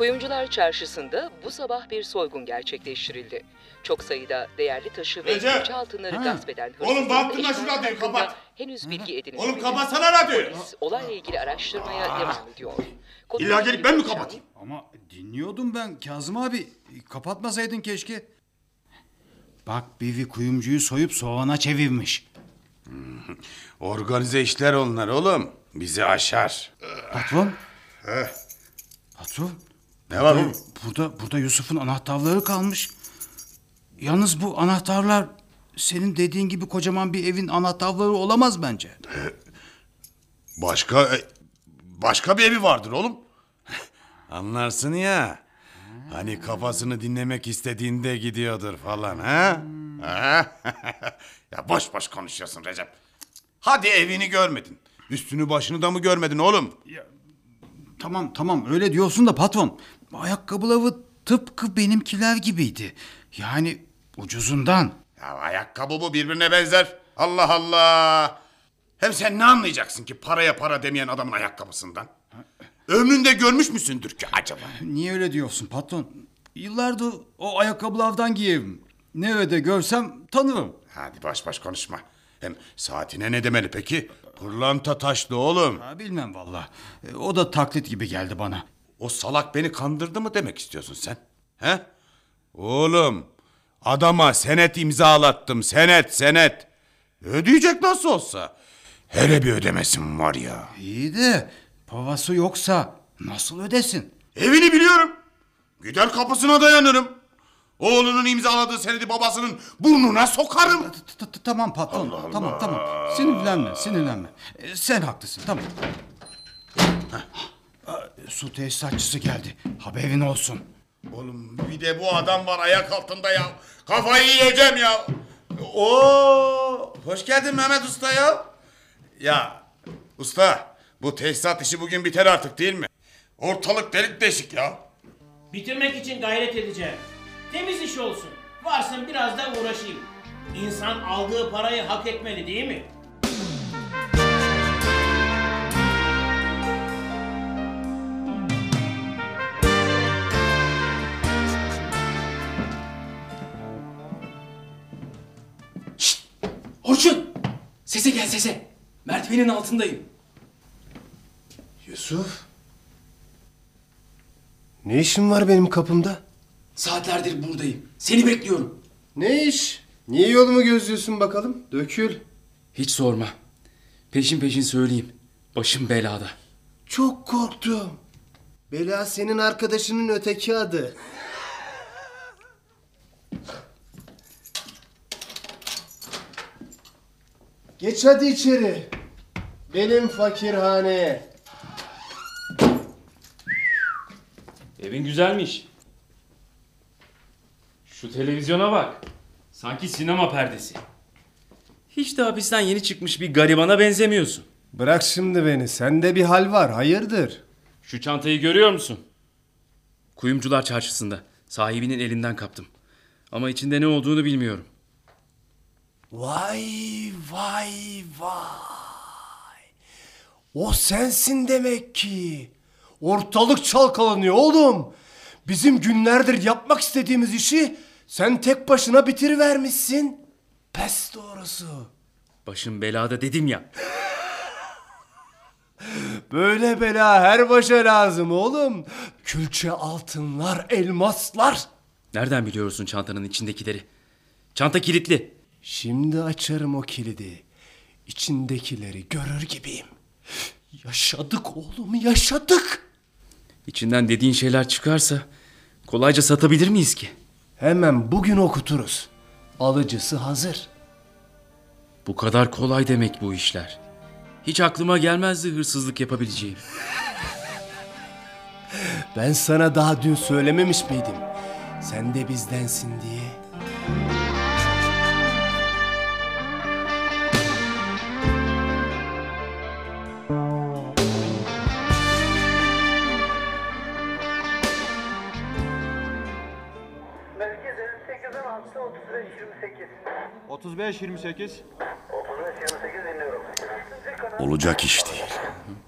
Speaker 12: Kuyumcular Çarşısı'nda bu sabah bir soygun gerçekleştirildi. Çok sayıda değerli taşı ve
Speaker 6: Recep!
Speaker 12: külçe altınları
Speaker 6: Ha.
Speaker 12: gasp eden
Speaker 6: Oğlum,
Speaker 12: hırsızın
Speaker 6: baktın lan şu
Speaker 12: eşyaları
Speaker 6: radyoyu,
Speaker 12: hakkında
Speaker 6: kapat.
Speaker 12: Henüz bilgi edinilmedi.
Speaker 6: Oğlum kapatsana radyoyu.
Speaker 12: Polis olayla ilgili araştırmaya devam ediyor.
Speaker 6: İlla gelip ben mi kapatayım?
Speaker 8: Ama dinliyordum ben Kazım abi. Kapatmasaydın keşke. Bak Bivi kuyumcuyu soyup soğana çevirmiş.
Speaker 6: Organize işler onlar oğlum. Bizi aşar.
Speaker 8: Patron. Patron.
Speaker 6: Ne var
Speaker 8: burada,
Speaker 6: oğlum?
Speaker 8: burada, burada Yusuf'un anahtarları kalmış. Yalnız bu anahtarlar senin dediğin gibi kocaman bir evin anahtarları olamaz bence.
Speaker 6: Başka e, başka bir evi vardır oğlum. *laughs* Anlarsın ya. Hani kafasını dinlemek istediğinde gidiyordur falan ha? ha? *laughs* ya boş boş konuşuyorsun Recep. Hadi evini görmedin. Üstünü başını da mı görmedin oğlum?
Speaker 8: Tamam tamam öyle diyorsun da patron. Ayakkabıları tıpkı benimkiler gibiydi. Yani ucuzundan.
Speaker 6: Ya ayakkabı bu birbirine benzer. Allah Allah. Hem sen ne anlayacaksın ki paraya para demeyen adamın ayakkabısından? Ömründe görmüş müsündür ki acaba?
Speaker 8: Niye öyle diyorsun patron? Yıllardır o ayakkabılardan giyerim. Nerede görsem tanırım.
Speaker 6: Hadi baş baş konuşma. Hem saatine ne demeli peki? Pırlanta taşlı oğlum.
Speaker 8: Ha, bilmem valla. E, O da taklit gibi geldi bana.
Speaker 6: O salak beni kandırdı mı demek istiyorsun sen? He? Oğlum adama senet imzalattım senet senet. Ödeyecek nasıl olsa. Hele bir ödemesim var ya.
Speaker 8: İyi de pavası yoksa nasıl ödesin?
Speaker 6: Evini biliyorum. Gider kapısına dayanırım. Oğlunun imzaladığı senedi babasının burnuna sokarım.
Speaker 8: T- t- Tamam patron. Tamam tamam. Sinirlenme sinirlenme. E, Sen haklısın tamam. Heh. Su tesisatçısı geldi. Haberin olsun.
Speaker 6: Oğlum bir de bu adam var ayak altında ya. Kafayı yiyeceğim ya. Oo, hoş geldin Mehmet Usta ya. Ya usta bu tesisat işi bugün biter artık değil mi? Ortalık delik deşik ya.
Speaker 2: Bitirmek için gayret edeceğim. Temiz iş olsun. Varsın biraz da uğraşayım. İnsan aldığı parayı hak etmeli değil mi?
Speaker 5: Orçun! Sese gel sese. Merdivenin altındayım.
Speaker 7: Yusuf. Ne işin var benim kapımda?
Speaker 5: Saatlerdir buradayım. Seni bekliyorum.
Speaker 7: Ne iş? Niye yolumu gözlüyorsun bakalım? Dökül.
Speaker 5: Hiç sorma. Peşin peşin söyleyeyim. Başım belada.
Speaker 7: Çok korktum. Bela senin arkadaşının öteki adı. Geç hadi içeri. Benim fakirhaneye.
Speaker 5: Evin güzelmiş. Şu televizyona bak. Sanki sinema perdesi. Hiç de hapisten yeni çıkmış bir garibana benzemiyorsun.
Speaker 7: Bırak şimdi beni. Sende bir hal var. Hayırdır?
Speaker 5: Şu çantayı görüyor musun? Kuyumcular çarşısında. Sahibinin elinden kaptım. Ama içinde ne olduğunu bilmiyorum.
Speaker 7: Vay vay vay. O sensin demek ki. Ortalık çalkalanıyor oğlum. Bizim günlerdir yapmak istediğimiz işi sen tek başına bitirivermişsin. Pes doğrusu.
Speaker 5: Başım belada dedim ya. *laughs*
Speaker 7: Böyle bela her başa lazım oğlum. Külçe altınlar, elmaslar.
Speaker 5: Nereden biliyorsun çantanın içindekileri? Çanta kilitli.
Speaker 7: Şimdi açarım o kilidi. İçindekileri görür gibiyim. Yaşadık oğlum yaşadık.
Speaker 5: İçinden dediğin şeyler çıkarsa kolayca satabilir miyiz ki?
Speaker 7: Hemen bugün okuturuz. Alıcısı hazır.
Speaker 5: Bu kadar kolay demek bu işler. Hiç aklıma gelmezdi hırsızlık yapabileceğim.
Speaker 7: Ben sana daha dün söylememiş miydim? Sen de bizdensin diye.
Speaker 13: 35 28.
Speaker 8: 35 28
Speaker 13: dinliyorum.
Speaker 14: Olacak iş değil.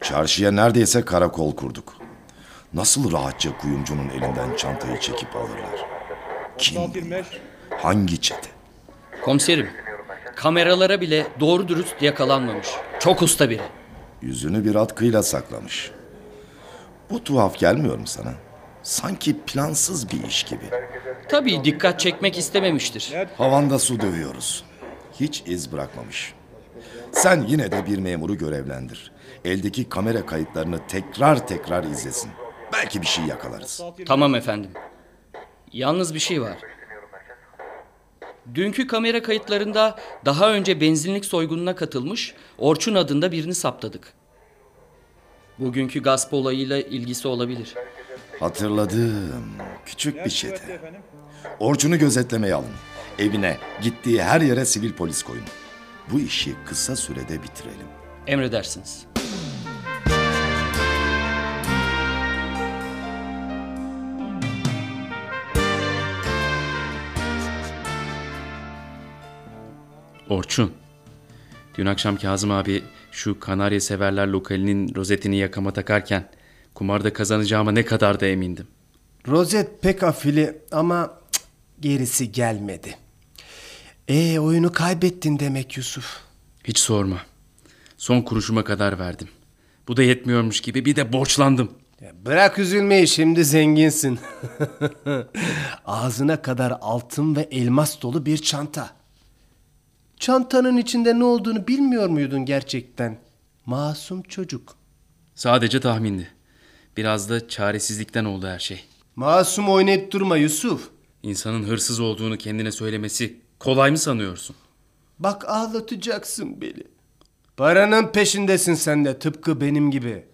Speaker 14: Çarşıya neredeyse karakol kurduk. Nasıl rahatça kuyumcunun elinden çantayı çekip alırlar? Kim? Hangi çete?
Speaker 15: Komiserim, kameralara bile doğru dürüst yakalanmamış. Çok usta biri.
Speaker 14: Yüzünü bir atkıyla saklamış. Bu tuhaf gelmiyor mu sana? Sanki plansız bir iş gibi.
Speaker 15: Tabii dikkat çekmek istememiştir.
Speaker 14: Havanda su dövüyoruz. Hiç iz bırakmamış. Sen yine de bir memuru görevlendir. Eldeki kamera kayıtlarını tekrar tekrar izlesin. Belki bir şey yakalarız.
Speaker 15: Tamam efendim. Yalnız bir şey var. Dünkü kamera kayıtlarında daha önce benzinlik soygununa katılmış Orçun adında birini saptadık. Bugünkü gasp olayıyla ilgisi olabilir.
Speaker 14: Hatırladım. Küçük bir çete. Orçun'u gözetlemeye alın. Evine, gittiği her yere sivil polis koyun. Bu işi kısa sürede bitirelim.
Speaker 15: Emredersiniz.
Speaker 5: Orçun. Dün akşam Kazım abi şu Kanarya Severler lokalinin rozetini yakama takarken kumarda kazanacağıma ne kadar da emindim.
Speaker 7: Rozet pek afili ama cık, gerisi gelmedi. E oyunu kaybettin demek Yusuf.
Speaker 5: Hiç sorma. Son kuruşuma kadar verdim. Bu da yetmiyormuş gibi bir de borçlandım.
Speaker 7: Ya bırak üzülmeyi şimdi zenginsin. *laughs* Ağzına kadar altın ve elmas dolu bir çanta. Çantanın içinde ne olduğunu bilmiyor muydun gerçekten? Masum çocuk.
Speaker 5: Sadece tahmindi. Biraz da çaresizlikten oldu her şey.
Speaker 7: Masum oynayıp durma Yusuf.
Speaker 5: İnsanın hırsız olduğunu kendine söylemesi kolay mı sanıyorsun?
Speaker 7: Bak ağlatacaksın beni. Paranın peşindesin sen de tıpkı benim gibi.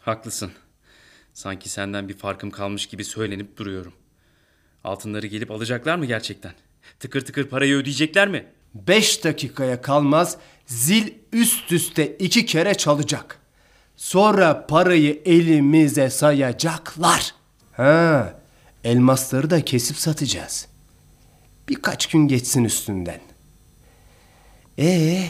Speaker 5: Haklısın. Sanki senden bir farkım kalmış gibi söylenip duruyorum. Altınları gelip alacaklar mı gerçekten? Tıkır tıkır parayı ödeyecekler mi?
Speaker 7: Beş dakikaya kalmaz zil üst üste iki kere çalacak. Sonra parayı elimize sayacaklar. Ha, elmasları da kesip satacağız. Birkaç gün geçsin üstünden. Ee,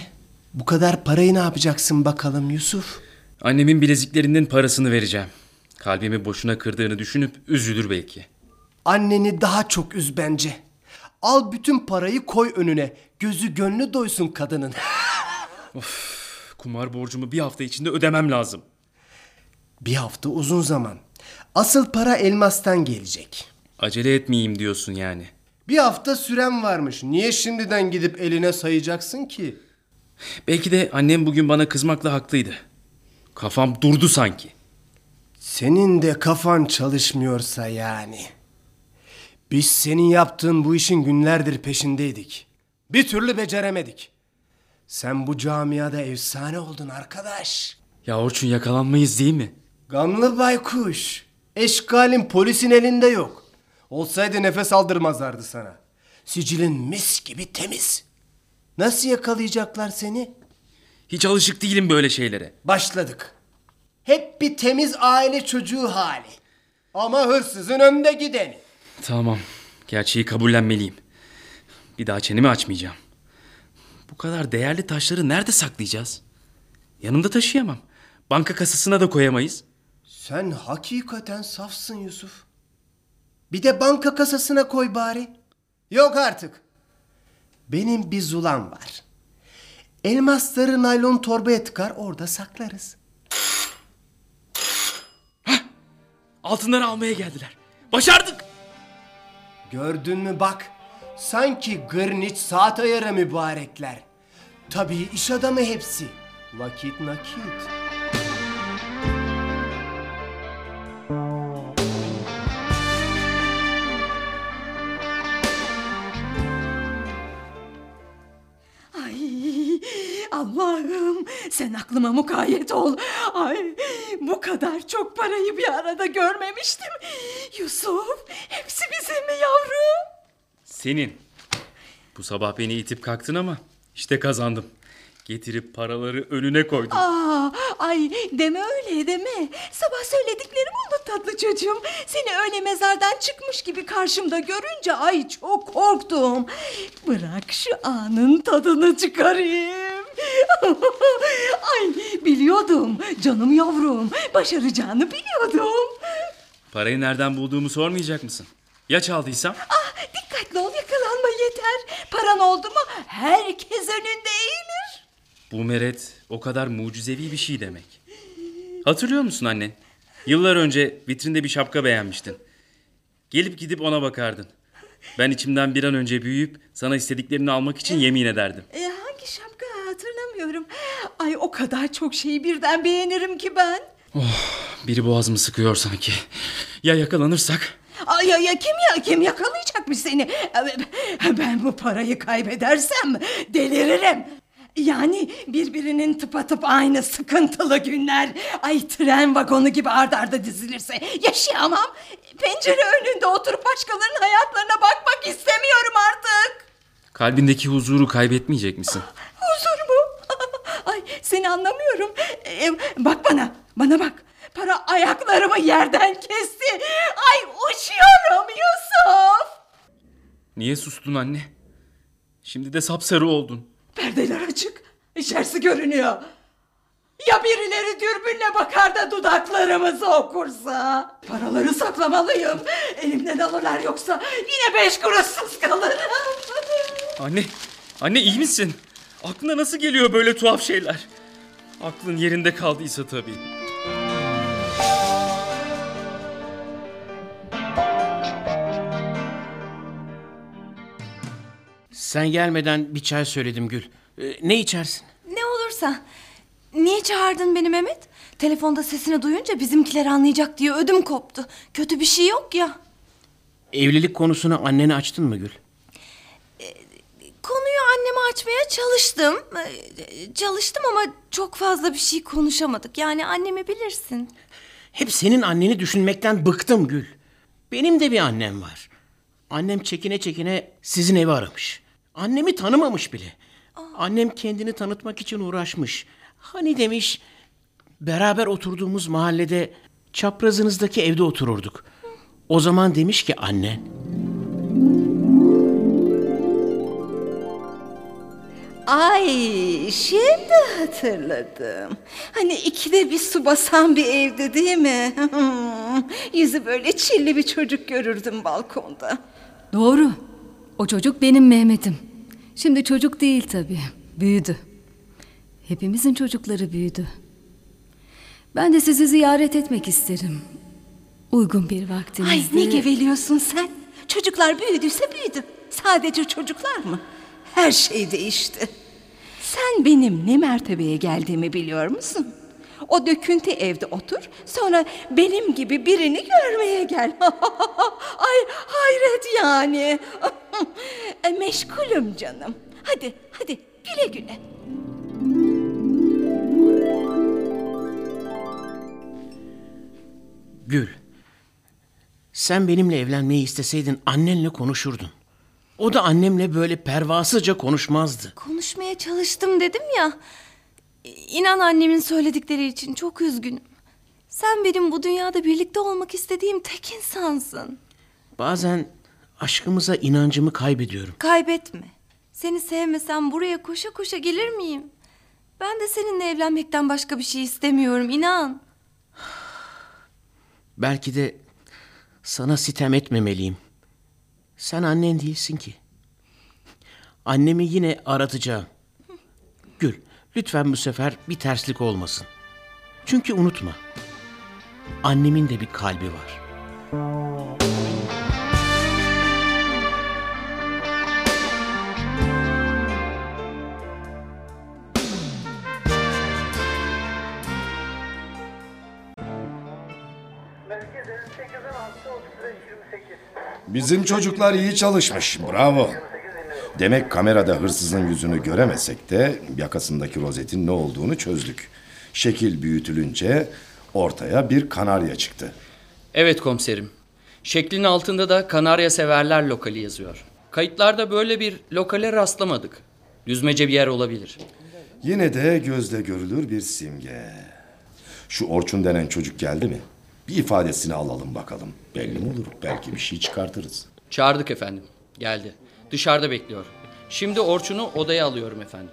Speaker 7: bu kadar parayı ne yapacaksın bakalım Yusuf?
Speaker 5: Annemin bileziklerinin parasını vereceğim. Kalbimi boşuna kırdığını düşünüp üzülür belki.
Speaker 7: Anneni daha çok üz bence. Al bütün parayı koy önüne. Gözü gönlü doysun kadının.
Speaker 5: Kumar borcumu bir hafta içinde ödemem lazım.
Speaker 7: Bir hafta uzun zaman. Asıl para elmastan gelecek.
Speaker 5: Acele etmeyeyim diyorsun yani.
Speaker 7: Bir hafta süren varmış. Niye şimdiden gidip eline sayacaksın ki?
Speaker 5: Belki de annem bugün bana kızmakla haklıydı. Kafam durdu sanki.
Speaker 7: Senin de kafan çalışmıyorsa yani. Biz senin yaptığın bu işin günlerdir peşindeydik. Bir türlü beceremedik. Sen bu camiada efsane oldun arkadaş.
Speaker 5: Ya Orçun yakalanmayız değil mi?
Speaker 7: Gamlı baykuş. Eşkalin polisin elinde yok. Olsaydı nefes aldırmazlardı sana. Sicilin mis gibi temiz. Nasıl yakalayacaklar seni?
Speaker 5: Hiç alışık değilim böyle şeylere.
Speaker 7: Başladık. Hep bir temiz aile çocuğu hali. Ama hırsızın önde gideni.
Speaker 5: Tamam. Gerçeği kabullenmeliyim. Bir daha çenemi açmayacağım. Bu kadar değerli taşları nerede saklayacağız? Yanımda taşıyamam. Banka kasasına da koyamayız.
Speaker 7: Sen hakikaten safsın Yusuf. Bir de banka kasasına koy bari. Yok artık. Benim bir zulam var. Elmasları naylon torbaya tıkar orada saklarız.
Speaker 5: Altınları almaya geldiler. Başardık.
Speaker 7: Gördün mü bak. Sanki Greenwich saat ayarı mübarekler. Tabii iş adamı hepsi. Vakit nakit.
Speaker 4: Ay Allah'ım sen aklıma mukayyet ol. Ay bu kadar çok parayı bir arada görmemiştim. Yusuf hepsi bizim mi yavrum?
Speaker 5: Senin. Bu sabah beni itip kalktın ama işte kazandım. Getirip paraları önüne koydum.
Speaker 4: Aa, ay deme öyle deme. Sabah söylediklerimi unut tatlı çocuğum. Seni öyle mezardan çıkmış gibi karşımda görünce ay çok korktum. Bırak şu anın tadını çıkarayım. *laughs* ay biliyordum canım yavrum. Başaracağını biliyordum.
Speaker 5: Parayı nereden bulduğumu sormayacak mısın? Ya çaldıysam?
Speaker 4: Ah dikkatli ol yakalanma yeter. Paran oldu mu herkes önünde eğilir.
Speaker 5: Bu meret o kadar mucizevi bir şey demek. Hatırlıyor musun anne? Yıllar önce vitrinde bir şapka beğenmiştin. Gelip gidip ona bakardın. Ben içimden bir an önce büyüyüp sana istediklerini almak için yemin ederdim.
Speaker 4: E, hangi şapka hatırlamıyorum. Ay o kadar çok şeyi birden beğenirim ki ben.
Speaker 5: Biri boğazımı sıkıyor sanki. Ya yakalanırsak?
Speaker 4: Ay ya, ya kim ya kim yakalayacakmış seni? Ben bu parayı kaybedersem deliririm. Yani birbirinin tıpatıp aynı sıkıntılı günler. Ay tren vagonu gibi ard arda dizilirse yaşayamam. Pencere önünde oturup başkalarının hayatlarına bakmak istemiyorum artık.
Speaker 5: Kalbindeki huzuru kaybetmeyecek misin?
Speaker 4: Huzur mu? Ay seni anlamıyorum. Ee, bak bana, bana bak. Para ayaklarımı yerden kesti. Ay uçuyorum Yusuf.
Speaker 5: Niye sustun anne? Şimdi de sapsarı oldun.
Speaker 4: Perdeler açık. İçerisi görünüyor. Ya birileri dürbünle bakar da dudaklarımızı okursa? Paraları saklamalıyım. Elimden alırlar yoksa yine beş kuruşsuz kalırım.
Speaker 5: Anne, anne iyi misin? Aklına nasıl geliyor böyle tuhaf şeyler? Aklın yerinde kaldıysa tabii.
Speaker 2: Sen gelmeden bir çay söyledim Gül. Ee, ne içersin?
Speaker 3: Ne olursa. Niye çağırdın beni Mehmet? Telefonda sesini duyunca bizimkiler anlayacak diye ödüm koptu. Kötü bir şey yok ya.
Speaker 2: Evlilik konusunu annene açtın mı Gül?
Speaker 3: Konuyu anneme açmaya çalıştım. Ee, Çalıştım ama çok fazla bir şey konuşamadık. Yani annemi bilirsin.
Speaker 2: Hep senin anneni düşünmekten bıktım Gül. Benim de bir annem var. Annem çekine çekine sizin evi aramış. Annemi tanımamış bile. Annem kendini tanıtmak için uğraşmış. Hani demiş beraber oturduğumuz mahallede çaprazınızdaki evde otururduk. O zaman demiş ki anne
Speaker 4: Ay şimdi hatırladım. Hani ikide bir su basan bir evde değil mi? *laughs* Yüzü böyle çilli bir çocuk görürdüm balkonda.
Speaker 10: Doğru. O çocuk benim Mehmet'im. Şimdi çocuk değil tabii. Büyüdü. Hepimizin çocukları büyüdü. Ben de sizi ziyaret etmek isterim. Uygun bir vaktinizde.
Speaker 4: Ay ne geveliyorsun sen? Çocuklar büyüdüyse büyüdü. Sadece çocuklar mı? Her şey değişti. Sen benim ne mertebeye geldiğimi biliyor musun? O döküntü evde otur, sonra benim gibi birini görmeye gel. *laughs* Ay hayret yani. *laughs* E, Meşgulüm canım. Hadi, hadi güle güle.
Speaker 2: Gül. Sen benimle evlenmeyi isteseydin annenle konuşurdun. O da annemle böyle pervasızca konuşmazdı.
Speaker 3: Konuşmaya çalıştım dedim ya. İnan annemin söyledikleri için çok üzgünüm. Sen benim bu dünyada birlikte olmak istediğim tek insansın.
Speaker 2: Bazen aşkımıza inancımı kaybediyorum.
Speaker 3: Kaybetme. Seni sevmesem buraya koşa koşa gelir miyim? Ben de seninle evlenmekten başka bir şey istemiyorum inan.
Speaker 2: Belki de sana sitem etmemeliyim. Sen annen değilsin ki. Annemi yine aratacağım. Lütfen bu sefer bir terslik olmasın. Çünkü unutma. Annemin de bir kalbi var.
Speaker 13: Merkez 58'den 6 35 28.
Speaker 14: Bizim çocuklar iyi çalışmış. Bravo. Demek kamerada hırsızın yüzünü göremesek de yakasındaki rozetin ne olduğunu çözdük. Şekil büyütülünce ortaya bir kanarya çıktı.
Speaker 15: Evet komiserim. Şeklin altında da Kanarya Severler Lokali yazıyor. Kayıtlarda böyle bir lokale rastlamadık. Düzmece bir yer olabilir.
Speaker 14: Yine de gözle görülür bir simge. Şu Orçun denen çocuk geldi mi? Bir ifadesini alalım bakalım. Belli mi olur? Belki bir şey çıkartırız.
Speaker 15: Çağırdık efendim. Geldi. Dışarıda bekliyor. Şimdi Orçun'u odaya alıyorum efendim.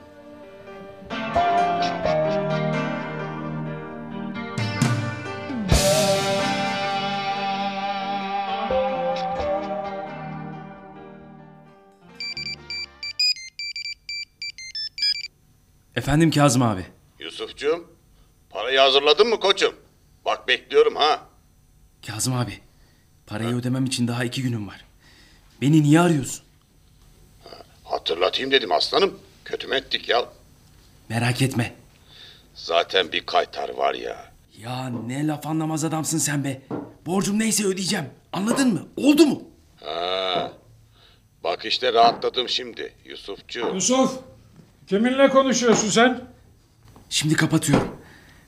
Speaker 5: Efendim Kazım abi.
Speaker 6: Yusufcuğum, parayı hazırladın mı koçum? Bak bekliyorum ha.
Speaker 5: Kazım abi. Parayı ödemem için daha iki günüm var. Beni niye arıyorsun?
Speaker 6: Hatırlatayım dedim aslanım. Kötü mü ettik ya?
Speaker 5: Merak etme.
Speaker 6: Zaten bir kaytar var ya.
Speaker 5: Ya ne laf anlamaz adamsın sen be. Borcum neyse ödeyeceğim. Anladın mı? Oldu mu?
Speaker 6: Ha. Bak işte rahatladım şimdi Yusufcuğum.
Speaker 11: Yusuf, kiminle konuşuyorsun sen?
Speaker 5: Şimdi kapatıyorum.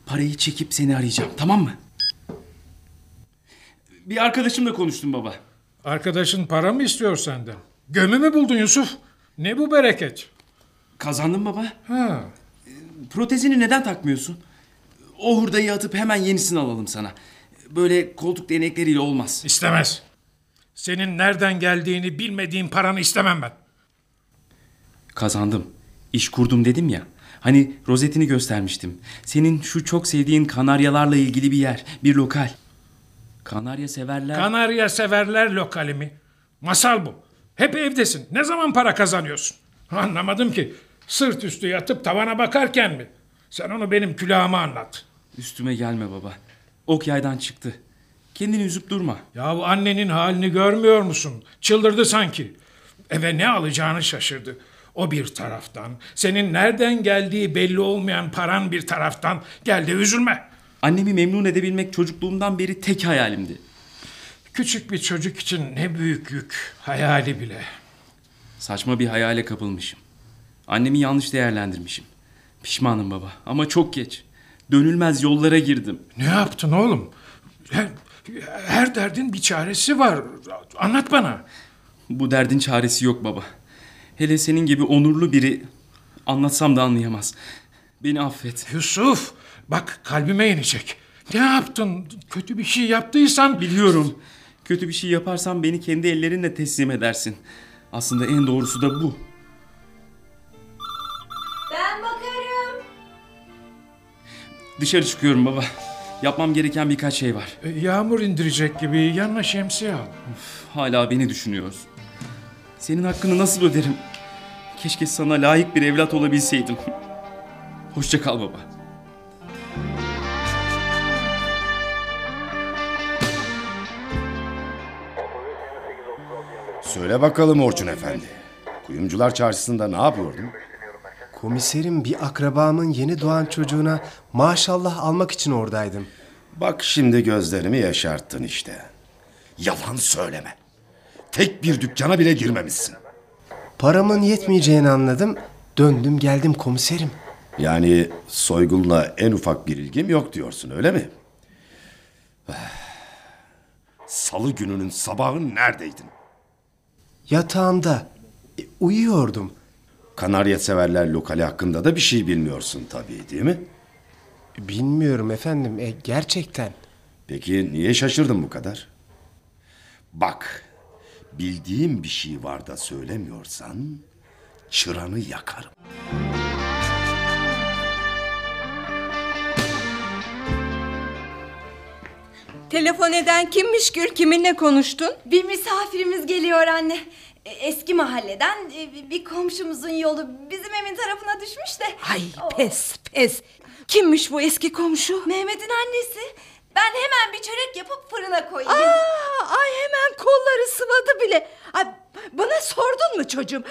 Speaker 5: Parayı çekip seni arayacağım. Tamam mı? Bir arkadaşımla konuştum baba.
Speaker 11: Arkadaşın para mı istiyor senden? Gömü mü buldun Yusuf? Ne bu bereket?
Speaker 5: Kazandım baba.
Speaker 11: Ha.
Speaker 5: Protezini neden takmıyorsun? O hurdayı atıp hemen yenisini alalım sana. Böyle koltuk değnekleriyle olmaz.
Speaker 11: İstemez. Senin nereden geldiğini bilmediğin paranı istemem ben.
Speaker 5: Kazandım. İş kurdum dedim ya. Hani rozetini göstermiştim. Senin şu çok sevdiğin kanaryalarla ilgili bir yer, bir lokal. Kanarya severler.
Speaker 11: Kanarya severler lokali mi? Masal bu. Hep evdesin. Ne zaman para kazanıyorsun? Anlamadım ki. Sırt üstü yatıp tavana bakarken mi? Sen onu benim külahıma anlat.
Speaker 5: Üstüme gelme baba. Ok yaydan çıktı. Kendini üzüp durma.
Speaker 11: Yahu annenin halini görmüyor musun? Çıldırdı sanki. Eve ne alacağını şaşırdı. O bir taraftan, senin nereden geldiği belli olmayan paran bir taraftan. Gel de üzülme.
Speaker 5: Annemi memnun edebilmek çocukluğumdan beri tek hayalimdi.
Speaker 11: Küçük bir çocuk için ne büyük yük, hayali bile.
Speaker 5: Saçma bir hayale kapılmışım. Annemi yanlış değerlendirmişim. Pişmanım baba ama çok geç. Dönülmez yollara girdim.
Speaker 11: Ne yaptın oğlum? Her, her derdin bir çaresi var. Anlat bana.
Speaker 5: Bu derdin çaresi yok baba. Hele senin gibi onurlu biri anlatsam da anlayamaz. Beni affet.
Speaker 11: Yusuf bak kalbime inecek. Ne yaptın? Kötü bir şey yaptıysan...
Speaker 5: Biliyorum. Kötü bir şey yaparsam beni kendi ellerinle teslim edersin. Aslında en doğrusu da bu.
Speaker 3: Ben bakarım.
Speaker 5: Dışarı çıkıyorum baba. Yapmam gereken birkaç şey var.
Speaker 11: E, Yağmur indirecek gibi yanına şemsiye al.
Speaker 5: Hala beni düşünüyoruz. Senin hakkını nasıl öderim? Keşke sana layık bir evlat olabilseydim. Hoşça kal baba.
Speaker 14: Söyle bakalım Orçun Efendi. Kuyumcular çarşısında ne yapıyordun?
Speaker 7: Komiserim bir akrabamın yeni doğan çocuğuna maşallah almak için oradaydım.
Speaker 14: Bak şimdi gözlerimi yaşarttın işte. Yalan söyleme. Tek bir dükkana bile girmemişsin.
Speaker 7: Paramın yetmeyeceğini anladım. Döndüm geldim komiserim.
Speaker 14: Yani soygunla en ufak bir ilgim yok diyorsun öyle mi? Salı gününün sabahı neredeydin?
Speaker 7: Yatağımda e, uyuyordum.
Speaker 14: Kanarya severler lokali hakkında da bir şey bilmiyorsun tabii değil mi?
Speaker 7: Bilmiyorum efendim e, gerçekten.
Speaker 14: Peki niye şaşırdın bu kadar? Bak, bildiğim bir şey var da söylemiyorsan çıranı yakarım.
Speaker 4: Telefon eden kimmiş Gül? Kiminle konuştun?
Speaker 3: Bir misafirimiz geliyor anne. E, Eski mahalleden e, bir komşumuzun yolu bizim evin tarafına düşmüş de.
Speaker 4: Ay pes pes. Kimmiş bu eski komşu?
Speaker 3: Mehmet'in annesi. Ben hemen bir çörek yapıp fırına koyayım.
Speaker 4: Aa, ay hemen kolları sıvadı bile. Ay, bana sordun mu çocuğum?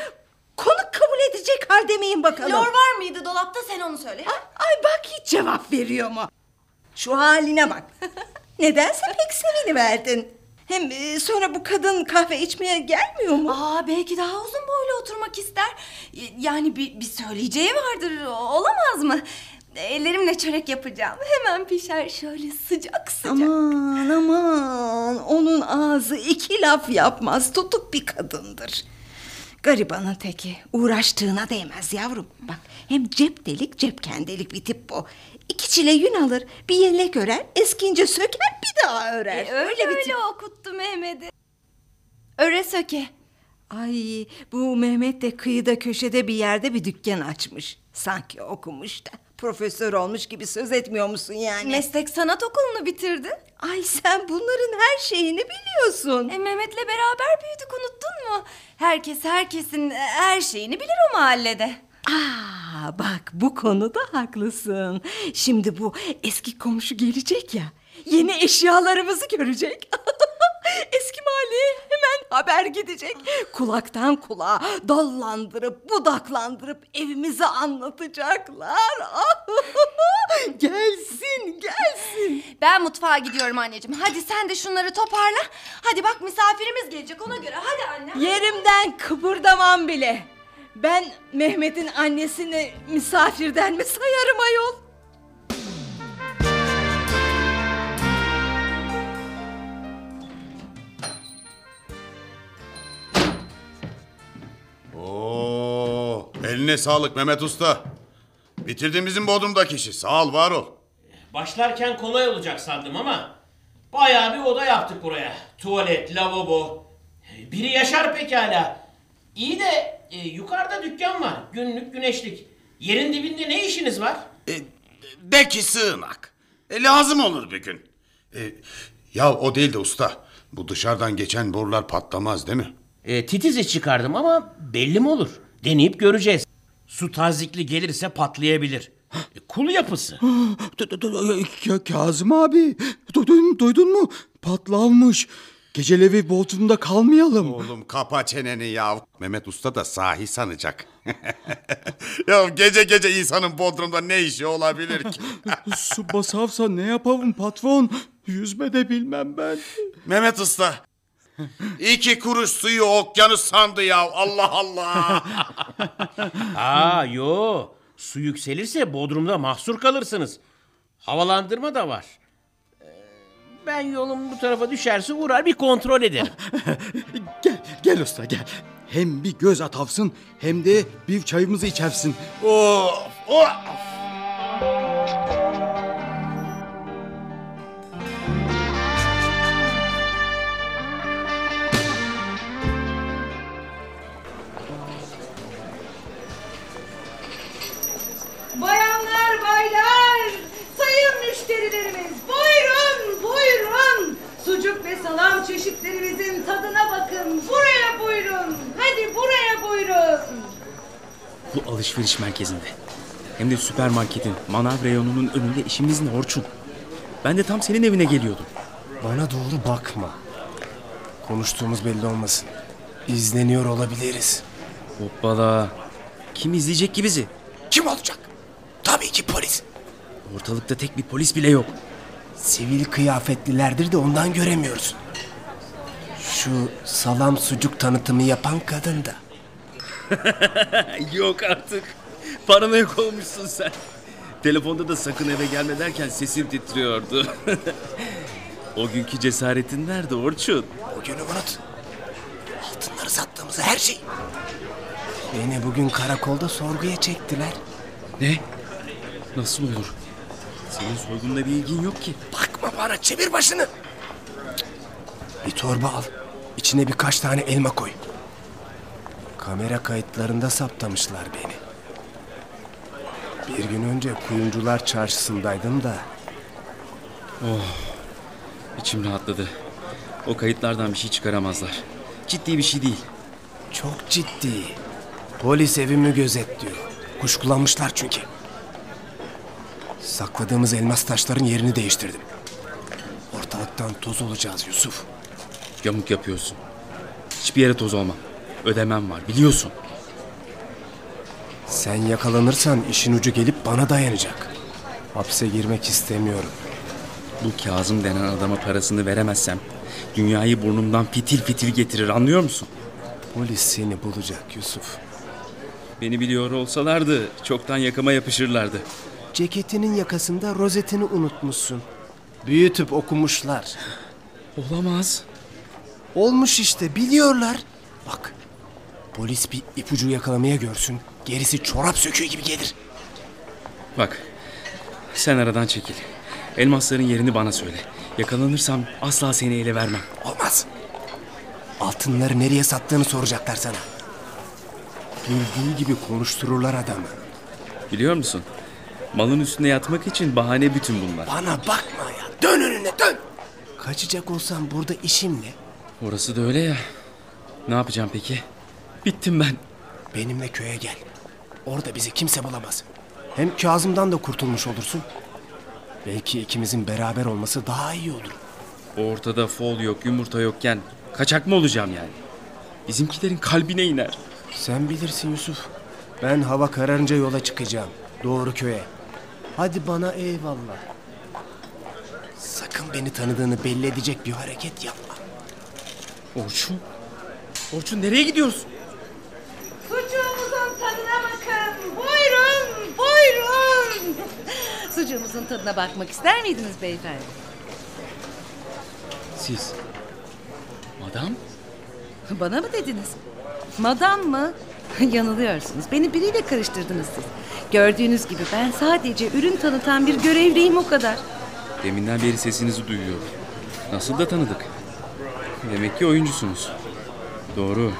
Speaker 4: Konuk kabul edecek halde miyim bakalım?
Speaker 3: Lor var mıydı dolapta sen onu söyle.
Speaker 4: Ay bak hiç cevap veriyor mu? Şu haline bak. *laughs* Nedense pek seviniverdin. Hem e, sonra bu kadın kahve içmeye gelmiyor mu?
Speaker 3: Aa belki daha uzun boylu oturmak ister. Y- Yani bir, bir söyleyeceği vardır. Olamaz mı? Ellerimle çörek yapacağım. Hemen pişer şöyle sıcak sıcak.
Speaker 4: Aman aman onun ağzı iki laf yapmaz tutuk bir kadındır. Garibanın teki uğraştığına değmez yavrum. Bak hem cep delik cep kendelik bir tip bu. İki çile yün alır bir yelek örer eskince söker bir daha örer.
Speaker 3: E, öyle öyle
Speaker 4: tip.
Speaker 3: okuttu Mehmet'i. Öre söke.
Speaker 4: Ay bu Mehmet de kıyıda köşede bir yerde bir dükkan açmış. Sanki okumuş da profesör olmuş gibi söz etmiyor musun yani?
Speaker 3: Meslek sanat okulunu bitirdi.
Speaker 4: Ay sen bunların her şeyini biliyorsun.
Speaker 3: E, Mehmet'le beraber büyüdük unuttun mu? Herkes herkesin her şeyini bilir o mahallede.
Speaker 4: Aa bak bu konuda haklısın. Şimdi bu eski komşu gelecek ya. Yeni eşyalarımızı görecek. *laughs* Eski mahalleye hemen haber gidecek. Kulaktan kulağa dallandırıp budaklandırıp evimizi anlatacaklar. *laughs* gelsin gelsin.
Speaker 3: Ben mutfağa gidiyorum anneciğim. Hadi sen de şunları toparla. Hadi bak misafirimiz gelecek ona göre. Hadi anne.
Speaker 4: Yerimden kıpırdamam bile. Ben Mehmet'in annesini misafirden mi sayarım ayol?
Speaker 6: Oo, eline sağlık Mehmet Usta. Bitirdin bizim Bodrum'daki işi. Sağ ol, var ol.
Speaker 2: Başlarken kolay olacak sandım ama bayağı bir oda yaptık buraya. Tuvalet, lavabo. Biri yaşar pekala. İyi de e, yukarıda dükkan var. Günlük güneşlik. Yerin dibinde ne işiniz var?
Speaker 6: De ki sığınak. E, lazım olur bir gün. E, ya o değil de usta. Bu dışarıdan geçen borular patlamaz değil mi?
Speaker 2: E, titizi çıkardım ama belli mi olur? Deneyip göreceğiz. Su tazikli gelirse patlayabilir. E, kul yapısı.
Speaker 8: Ka- *gasps* Kazım abi duydun, duydun mu? Patlamış. Gecelevi Bodrum'da kalmayalım.
Speaker 6: Oğlum kapa çeneni ya. Mehmet Usta da sahi sanacak. *laughs* ya gece gece insanın Bodrum'da ne işi olabilir ki? *laughs*
Speaker 8: Su basarsa ne yapalım patron? Yüzme de bilmem ben.
Speaker 6: Mehmet Usta. İki kuruş suyu okyanus sandı ya. Allah Allah. *laughs*
Speaker 2: Aa yo. Su yükselirse Bodrum'da mahsur kalırsınız. Havalandırma da var. Ben yolum bu tarafa düşerse uğrar bir kontrol ederim. *laughs*
Speaker 16: Gel, gel usta gel. Hem bir göz atavsın hem de bir çayımızı içersin. Of, of.
Speaker 9: Müşterilerimiz buyurun, buyurun. Sucuk ve salam çeşitlerimizin tadına bakın. Buraya buyurun. Hadi buraya buyurun.
Speaker 5: Bu alışveriş merkezinde. Hem de süpermarketin manav reyonunun önünde işimiz ne Orçun? Ben de tam senin evine geliyordum.
Speaker 7: Bana doğru bakma. Konuştuğumuz belli olmasın. İzleniyor olabiliriz.
Speaker 5: Hoppala. Kim izleyecek ki bizi?
Speaker 7: Kim olacak? Tabii ki polis.
Speaker 5: Ortalıkta tek bir polis bile yok.
Speaker 7: Sivil kıyafetlilerdir de ondan göremiyoruz. Şu salam sucuk tanıtımı yapan kadın da. *laughs*
Speaker 5: yok artık. Paranoyak olmuşsun sen. Telefonda da sakın eve gelme derken sesim titriyordu. *laughs* o günkü cesaretin nerede Orçun?
Speaker 7: O günü unut. Altınları sattığımızı her şey. Beni bugün karakolda sorguya çektiler.
Speaker 5: Ne? Nasıl olur? Senin soygunla bir ilgin yok ki.
Speaker 7: Bakma bana çevir başını. Bir torba al. İçine birkaç tane elma koy. Kamera kayıtlarında saptamışlar beni. Bir gün önce kuyumcular çarşısındaydım da
Speaker 5: Oh. İçim rahatladı. O kayıtlardan bir şey çıkaramazlar. Ciddi bir şey değil.
Speaker 7: çok ciddi. Polis evimi gözetliyor. Kuşkulanmışlar çünkü. Sakladığımız elmas taşların yerini değiştirdim. Ortalıktan toz olacağız Yusuf.
Speaker 5: Yamuk yapıyorsun. Hiçbir yere toz olmam. Ödemem var biliyorsun.
Speaker 7: Sen yakalanırsan işin ucu gelip bana dayanacak. Hapse girmek istemiyorum.
Speaker 5: Bu Kazım denen adama parasını veremezsem dünyayı burnumdan fitil fitil getirir anlıyor musun?
Speaker 7: Polis seni bulacak Yusuf.
Speaker 5: Beni biliyor olsalardı çoktan yakama yapışırlardı.
Speaker 7: Ceketinin yakasında rozetini unutmuşsun. Büyütüp okumuşlar.
Speaker 5: Olamaz.
Speaker 7: Olmuş işte biliyorlar. Bak polis bir ipucu yakalamaya görsün. Gerisi çorap söküğü gibi gelir.
Speaker 5: Bak sen aradan çekil. Elmasların yerini bana söyle. Yakalanırsam asla seni ele vermem.
Speaker 7: Olmaz. Altınları nereye sattığını soracaklar sana. Bildiği gibi konuştururlar adamı.
Speaker 5: Biliyor musun? Malın üstüne yatmak için bahane bütün bunlar.
Speaker 7: Bana bakma ya. Dön önüne dön. Kaçacak olsam burada işim ne?
Speaker 5: Orası da öyle ya. Ne yapacağım peki? Bittim ben.
Speaker 7: Benimle köye gel. Orada bizi kimse bulamaz. Hem Kazım'dan da kurtulmuş olursun. Belki ikimizin beraber olması daha iyi olur.
Speaker 5: Ortada fol yok, yumurta yokken kaçak mı olacağım yani? Bizimkilerin kalbine iner.
Speaker 7: Sen bilirsin Yusuf. Ben hava kararınca yola çıkacağım. Doğru köye. Hadi bana eyvallah. Sakın beni tanıdığını belli edecek bir hareket yapma.
Speaker 5: Orçun? Orçun nereye gidiyorsun?
Speaker 9: Sucuğumuzun tadına bakın. Buyurun, buyurun. Sucuğumuzun tadına bakmak ister miydiniz beyefendi?
Speaker 5: Siz. Madam?
Speaker 9: Bana mı dediniz? Madam mı? *laughs* Yanılıyorsunuz. Beni biriyle karıştırdınız siz. Gördüğünüz gibi ben sadece ürün tanıtan bir görevliyim o kadar.
Speaker 5: Deminden beri sesinizi duyuyorum. Nasıl da tanıdık. Demek ki oyuncusunuz. Doğru.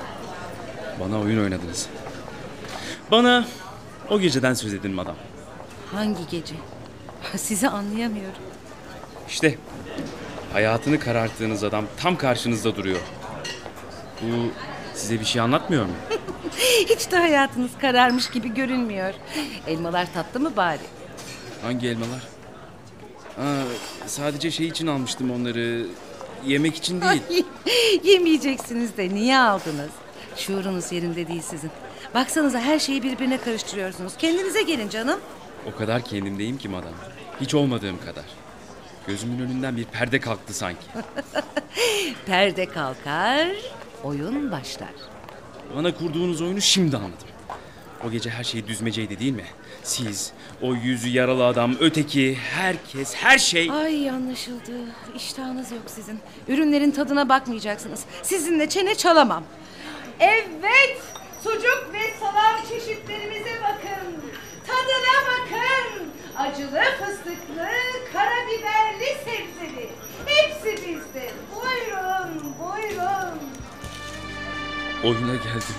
Speaker 5: Bana oyun oynadınız. Bana o geceden söz edin madam.
Speaker 9: Hangi gece? *laughs* Sizi anlayamıyorum.
Speaker 5: İşte hayatını kararttığınız adam tam karşınızda duruyor. Bu size bir şey anlatmıyor mu? *laughs*
Speaker 9: Hiç de hayatınız kararmış gibi görünmüyor. Elmalar tatlı mı bari?
Speaker 5: Hangi elmalar? Aa, sadece şey için almıştım onları. Yemek için değil.
Speaker 9: Ay, *laughs* Yemeyeceksiniz de niye aldınız? Şuurunuz yerinde değil sizin. Baksanıza her şeyi birbirine karıştırıyorsunuz. Kendinize gelin canım.
Speaker 5: O kadar kendimdeyim ki madam. Hiç olmadığım kadar. Gözümün önünden bir perde kalktı sanki. *laughs*
Speaker 9: Perde kalkar, oyun başlar.
Speaker 5: Bana kurduğunuz oyunu şimdi anladım. O gece her şey düzmeceydi değil mi? Siz, o yüzü yaralı adam, öteki, herkes, her şey...
Speaker 9: Ay anlaşıldı. İştahınız yok sizin. Ürünlerin tadına bakmayacaksınız. Sizinle çene çalamam. Evet. Sucuk ve salam çeşitlerimize bakın. Tadına bakın. Acılı, fıstıklı, karabiberli, sebzeli. Hepsi bizde. Buyurun, buyurun.
Speaker 5: Oyuna geldim.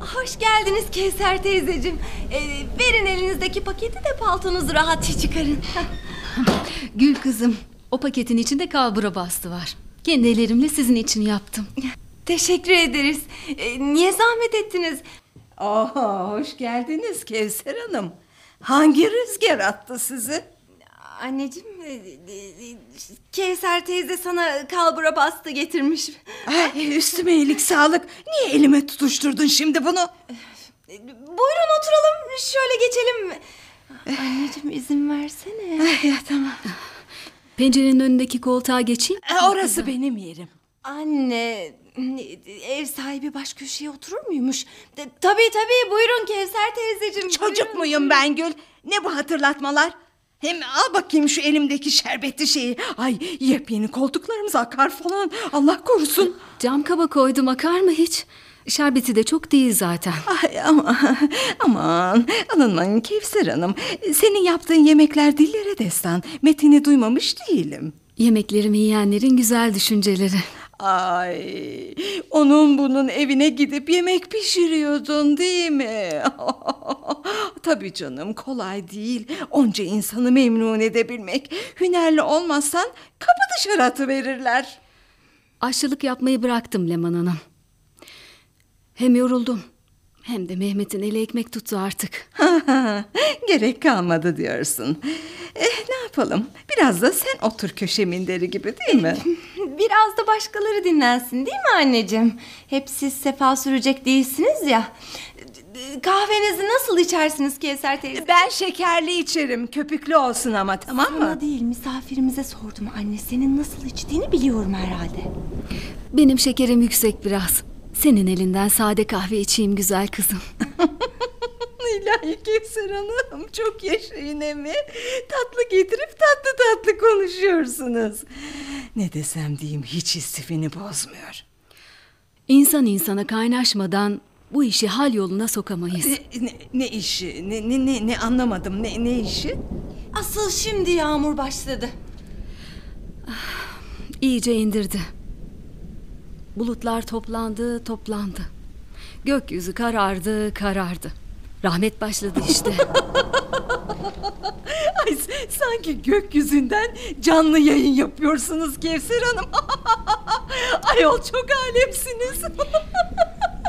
Speaker 3: Hoş geldiniz Kevser teyzeciğim. Ee, verin elinizdeki paketi de paltonuzu rahatça çıkarın.
Speaker 10: Gül kızım, o paketin içinde kalbura bastı var. Kendi ellerimle sizin için yaptım. *laughs*
Speaker 3: Teşekkür ederiz. Ee, niye zahmet ettiniz?
Speaker 4: Oho, hoş geldiniz Kevser Hanım. Hangi rüzgar attı sizi?
Speaker 3: Anneciğim, e, e, Kevser teyze sana kalbura bastı getirmiş.
Speaker 4: Ay, üstüme iyilik sağlık. Niye elime tutuşturdun şimdi bunu?
Speaker 3: Buyurun oturalım, şöyle geçelim. Anneciğim izin versene.
Speaker 4: Ay, ya, tamam.
Speaker 10: Pencerenin önündeki koltuğa geçeyim.
Speaker 4: E, orası benim yerim.
Speaker 3: Anne, ev sahibi baş köşeye oturur muymuş? De, tabii tabii buyurun Kevser teyzeciğim.
Speaker 4: Çocuk
Speaker 3: buyurun.
Speaker 4: muyum ben Gül? Ne bu hatırlatmalar? Hem al bakayım şu elimdeki şerbetli şeyi. Ay yepyeni koltuklarımız akar falan. Allah korusun.
Speaker 10: Cam kaba koydum akar mı hiç? Şerbeti de çok değil zaten.
Speaker 4: Ay ama aman alınmayın Kevser Hanım. Senin yaptığın yemekler dillere destan. Metini duymamış değilim.
Speaker 10: Yemeklerimi yiyenlerin güzel düşünceleri.
Speaker 4: Ay onun bunun evine gidip yemek pişiriyordun değil mi? *laughs* Tabii canım kolay değil. Onca insanı memnun edebilmek. Hünerli olmazsan kapı dışarı atıverirler.
Speaker 10: Aşçılık yapmayı bıraktım Leman Hanım. Hem yoruldum hem de Mehmet'in eli ekmek tuttu artık. *laughs*
Speaker 4: Gerek kalmadı diyorsun. Eh ne yapalım? Biraz da sen otur köşe minderi gibi değil mi? *laughs*
Speaker 3: Biraz da başkaları dinlensin değil mi anneciğim? Hep siz sefa sürecek değilsiniz ya. Kahvenizi nasıl içersiniz Kevser teyze?
Speaker 4: Ben şekerli içerim. Köpüklü olsun ama tamam mı?
Speaker 3: Sana değil misafirimize sordum anne. Senin nasıl içtiğini biliyorum herhalde.
Speaker 10: Benim şekerim yüksek biraz. Senin elinden sade kahve içeyim güzel kızım. *laughs*
Speaker 4: İlahi Kevser Hanım çok yaşayın emi. Tatlı getirip tatlı tatlı konuşuyorsunuz. Ne desem diyeyim hiç istifini bozmuyor.
Speaker 10: İnsan insana kaynaşmadan bu işi hal yoluna sokamayız.
Speaker 4: Ne, ne, ne işi? Ne, ne, ne, ne anlamadım. Ne, ne işi?
Speaker 3: Asıl şimdi yağmur başladı.
Speaker 10: İyice indirdi. Bulutlar toplandı, toplandı. Gökyüzü karardı, karardı. Rahmet başladı işte. *laughs*
Speaker 4: Ay sanki gökyüzünden canlı yayın yapıyorsunuz Kevser Hanım. *laughs* Ayol çok alemsiniz. *laughs*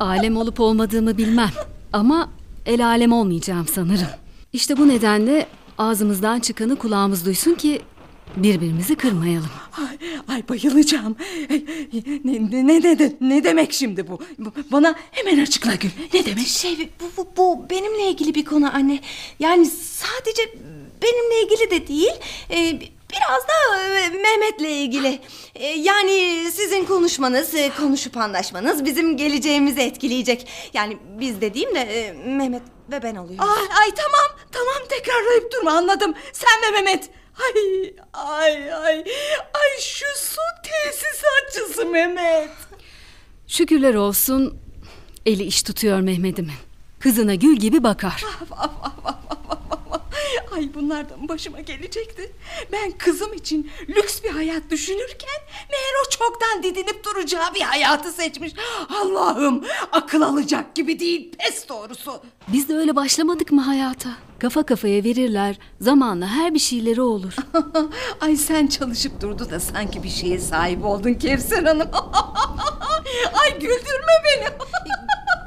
Speaker 10: alem olup olmadığımı bilmem. Ama el alem olmayacağım sanırım. İşte bu nedenle ağzımızdan çıkanı kulağımız duysun ki birbirimizi kırmayalım.
Speaker 4: Ay, ay bayılacağım. Ay, Ne, ne, ne, ne, ne demek şimdi bu? Bu- Bana hemen açıkla Gül. Ne demek?
Speaker 3: Şey bu, bu, bu benimle ilgili bir konu anne. Yani sadece benimle ilgili de değil. e, biraz da e, Mehmet'le ilgili. E, yani sizin konuşmanız, e, konuşup anlaşmanız bizim geleceğimizi etkileyecek. Yani biz dediğim de e, Mehmet ve ben oluyoruz.
Speaker 4: Ay, ay tamam tamam tekrarlayıp durma anladım. Sen ve Mehmet. Ay ay ay ay şu su tesisatçısı Mehmet.
Speaker 10: Şükürler olsun eli iş tutuyor Mehmet'imin. Kızına gül gibi bakar. *laughs*
Speaker 4: Ay bunlardan başıma gelecekti. Ben kızım için lüks bir hayat düşünürken meğer o çoktan didinip duracağı bir hayatı seçmiş. Allah'ım akıl alacak gibi değil pes doğrusu.
Speaker 10: Biz de öyle başlamadık mı hayata? Kafa kafaya verirler. Zamanla her bir şeyleri olur. *laughs*
Speaker 4: Ay sen çalışıp durdu da sanki bir şeye sahip oldun Kevser Hanım. *laughs* Ay güldürme beni.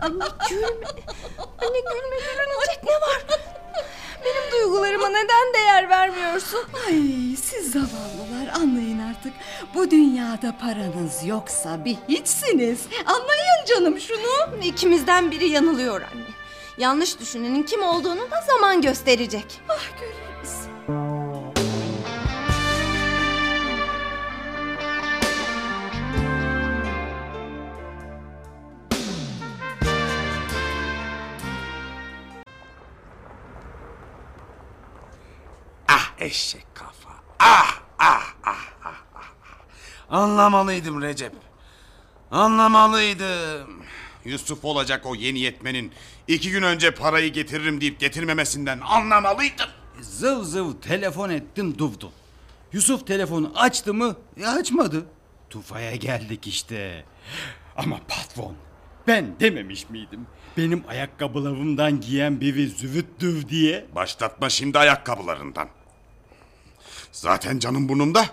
Speaker 3: Anne gülme. Anne gülme gülünecek ne var? Benim duygularıma neden değer vermiyorsun?
Speaker 4: Ay siz zavallılar anlayın artık. Bu dünyada paranız yoksa bir hiçsiniz. Anlayın canım şunu.
Speaker 3: İkimizden biri yanılıyor anne. Yanlış düşünenin kim olduğunu da zaman gösterecek. Ah görürüz.
Speaker 6: Eşek kafa. Ah ah ah ah ah. Anlamalıydım Recep. Anlamalıydım. Yusuf olacak o yeni yetmenin iki gün önce parayı getiririm deyip getirmemesinden anlamalıydım.
Speaker 16: Zıv zıv telefon ettin duvdun. Yusuf telefonu açtı mı? E, açmadı. Tufaya geldik işte. Ama patron ben dememiş miydim? Benim ayakkabılarımdan giyen biri züvüttür diye.
Speaker 6: Başlatma şimdi ayakkabılarından. Zaten canım burnumda.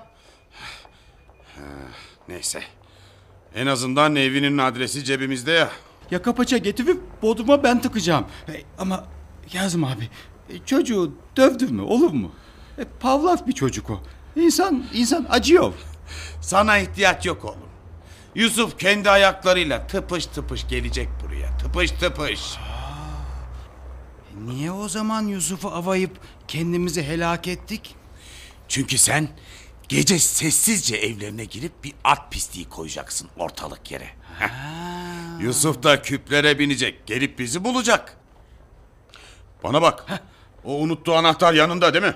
Speaker 6: Neyse. En azından evinin adresi cebimizde ya.
Speaker 16: Yaka paça getirip bodruma ben tıkacağım. E, ama Yazım abi e, çocuğu dövdün mü olur mu? E, Pavlak bir çocuk o. İnsan, insan acıyor.
Speaker 6: Sana ihtiyaç yok oğlum. Yusuf kendi ayaklarıyla tıpış tıpış gelecek buraya. Tıpış tıpış.
Speaker 16: Niye o zaman Yusuf'u avayıp kendimizi helak ettik?
Speaker 6: Çünkü sen gece sessizce evlerine girip bir at pisliği koyacaksın ortalık yere. Yusuf da küplere binecek. Gelip bizi bulacak. Bana bak. O unuttuğu anahtar yanında değil mi?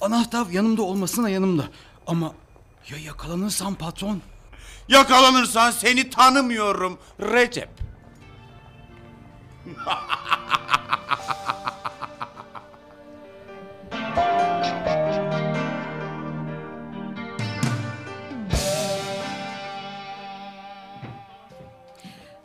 Speaker 16: Anahtar yanımda olmasına yanımda. Ama ya yakalanırsam patron?
Speaker 6: Yakalanırsan seni tanımıyorum Recep. *laughs*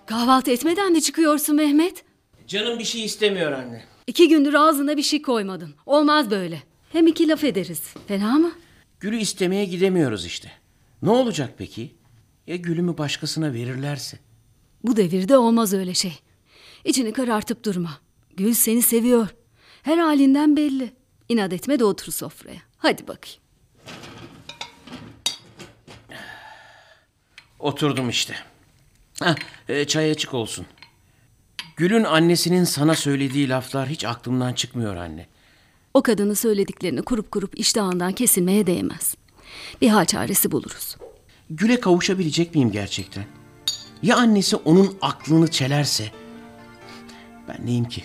Speaker 10: Kahvaltı etmeden de çıkıyorsun Mehmet.
Speaker 2: Canım bir şey istemiyor anne.
Speaker 10: İki gündür ağzına bir şey koymadın. Olmaz böyle. Hem iki laf ederiz. Fena mı?
Speaker 2: Gül'ü istemeye gidemiyoruz işte. Ne olacak peki? Ya gülümü başkasına verirlerse?
Speaker 10: Bu devirde olmaz öyle şey. İçini karartıp durma. Gül seni seviyor. Her halinden belli. İnat etme de otur sofraya. Hadi bakayım.
Speaker 2: Oturdum işte. Heh, e, çay açık olsun. Gül'ün annesinin sana söylediği laflar hiç aklımdan çıkmıyor anne.
Speaker 10: O kadının söylediklerini kurup kurup iştahından kesilmeye değmez. Bir hal çaresi buluruz.
Speaker 2: Gül'e kavuşabilecek miyim gerçekten? Ya annesi onun aklını çelerse? Ben neyim ki?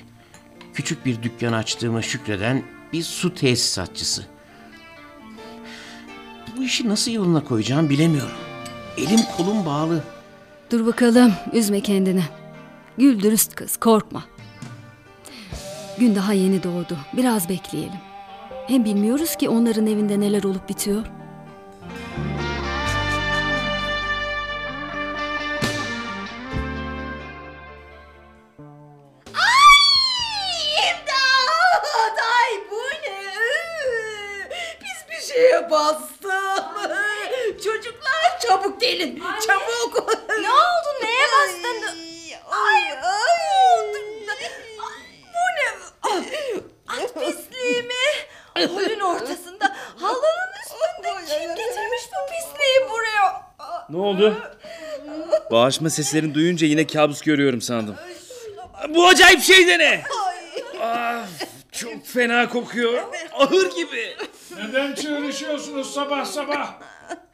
Speaker 2: Küçük bir dükkan açtığıma şükreden bir su tesisatçısı. Bu işi nasıl yoluna koyacağım bilemiyorum. Elim kolum bağlı.
Speaker 10: Dur bakalım, üzme kendini. Gül dürüst kız, korkma. Gün daha yeni doğdu. Biraz bekleyelim. Hem bilmiyoruz ki onların evinde neler olup bitiyor.
Speaker 4: İmdat! Ay bu ne? Pis bir şeye bastım. Çocuklar çabuk gelin. Çabuk.
Speaker 3: Ne oldu? Neye bastın?
Speaker 4: Ay ay. Bu ne?
Speaker 3: At pisliği mi? Holün ortasında halının üstünde kim getirmiş bu pisliği buraya?
Speaker 5: Ne oldu? Bağışma seslerini duyunca yine kabus görüyorum sandım. Bu acayip şey de ne? Ah, çok fena kokuyor. Ahır gibi.
Speaker 11: Neden çığırışıyorsunuz sabah sabah?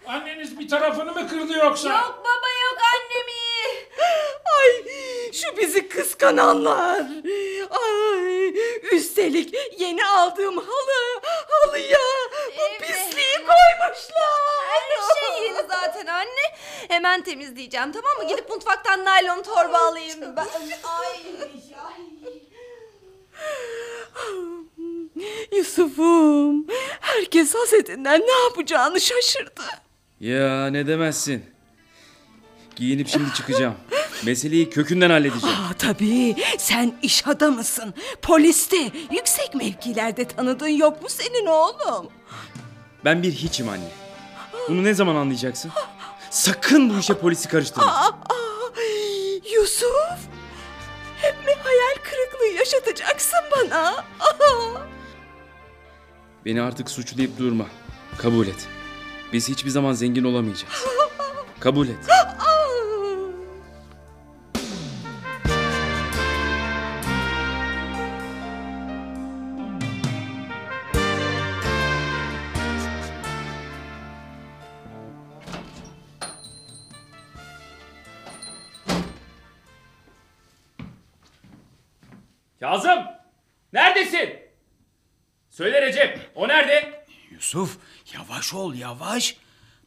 Speaker 11: Anneniz bir tarafını mı kırdı yoksa?
Speaker 3: Yok baba yok annemi.
Speaker 4: Ay şu bizi kıskananlar. Ay üstelik yeni aldığım halı halıya bu pisliği koymuşlar.
Speaker 3: Her şey yeni zaten anne. Hemen temizleyeceğim tamam mı? Gidip mutfaktan naylon torba alayım. Ben... Ay, ay.
Speaker 4: Yusuf'um herkes hasetinden ne yapacağını şaşırdı.
Speaker 5: Ya ne demezsin. Giyinip şimdi çıkacağım. Meseleyi kökünden halledeceğim.
Speaker 4: Aa, tabii sen iş adamısın. Poliste yüksek mevkilerde tanıdığın yok mu senin oğlum?
Speaker 5: Ben bir hiçim anne. Bunu ne zaman anlayacaksın? Sakın bu işe polisi karıştırma.
Speaker 4: Aa, aa, Yusuf hep mi hayal kırıklığı yaşatacaksın bana? Aa.
Speaker 5: Beni artık suçlayıp durma. Kabul et. Biz hiçbir zaman zengin olamayacağız. *laughs* Kabul et. *gasps* Kazım! Neredesin? Söyle Recep, o nerede?
Speaker 8: Yusuf yavaş ol yavaş.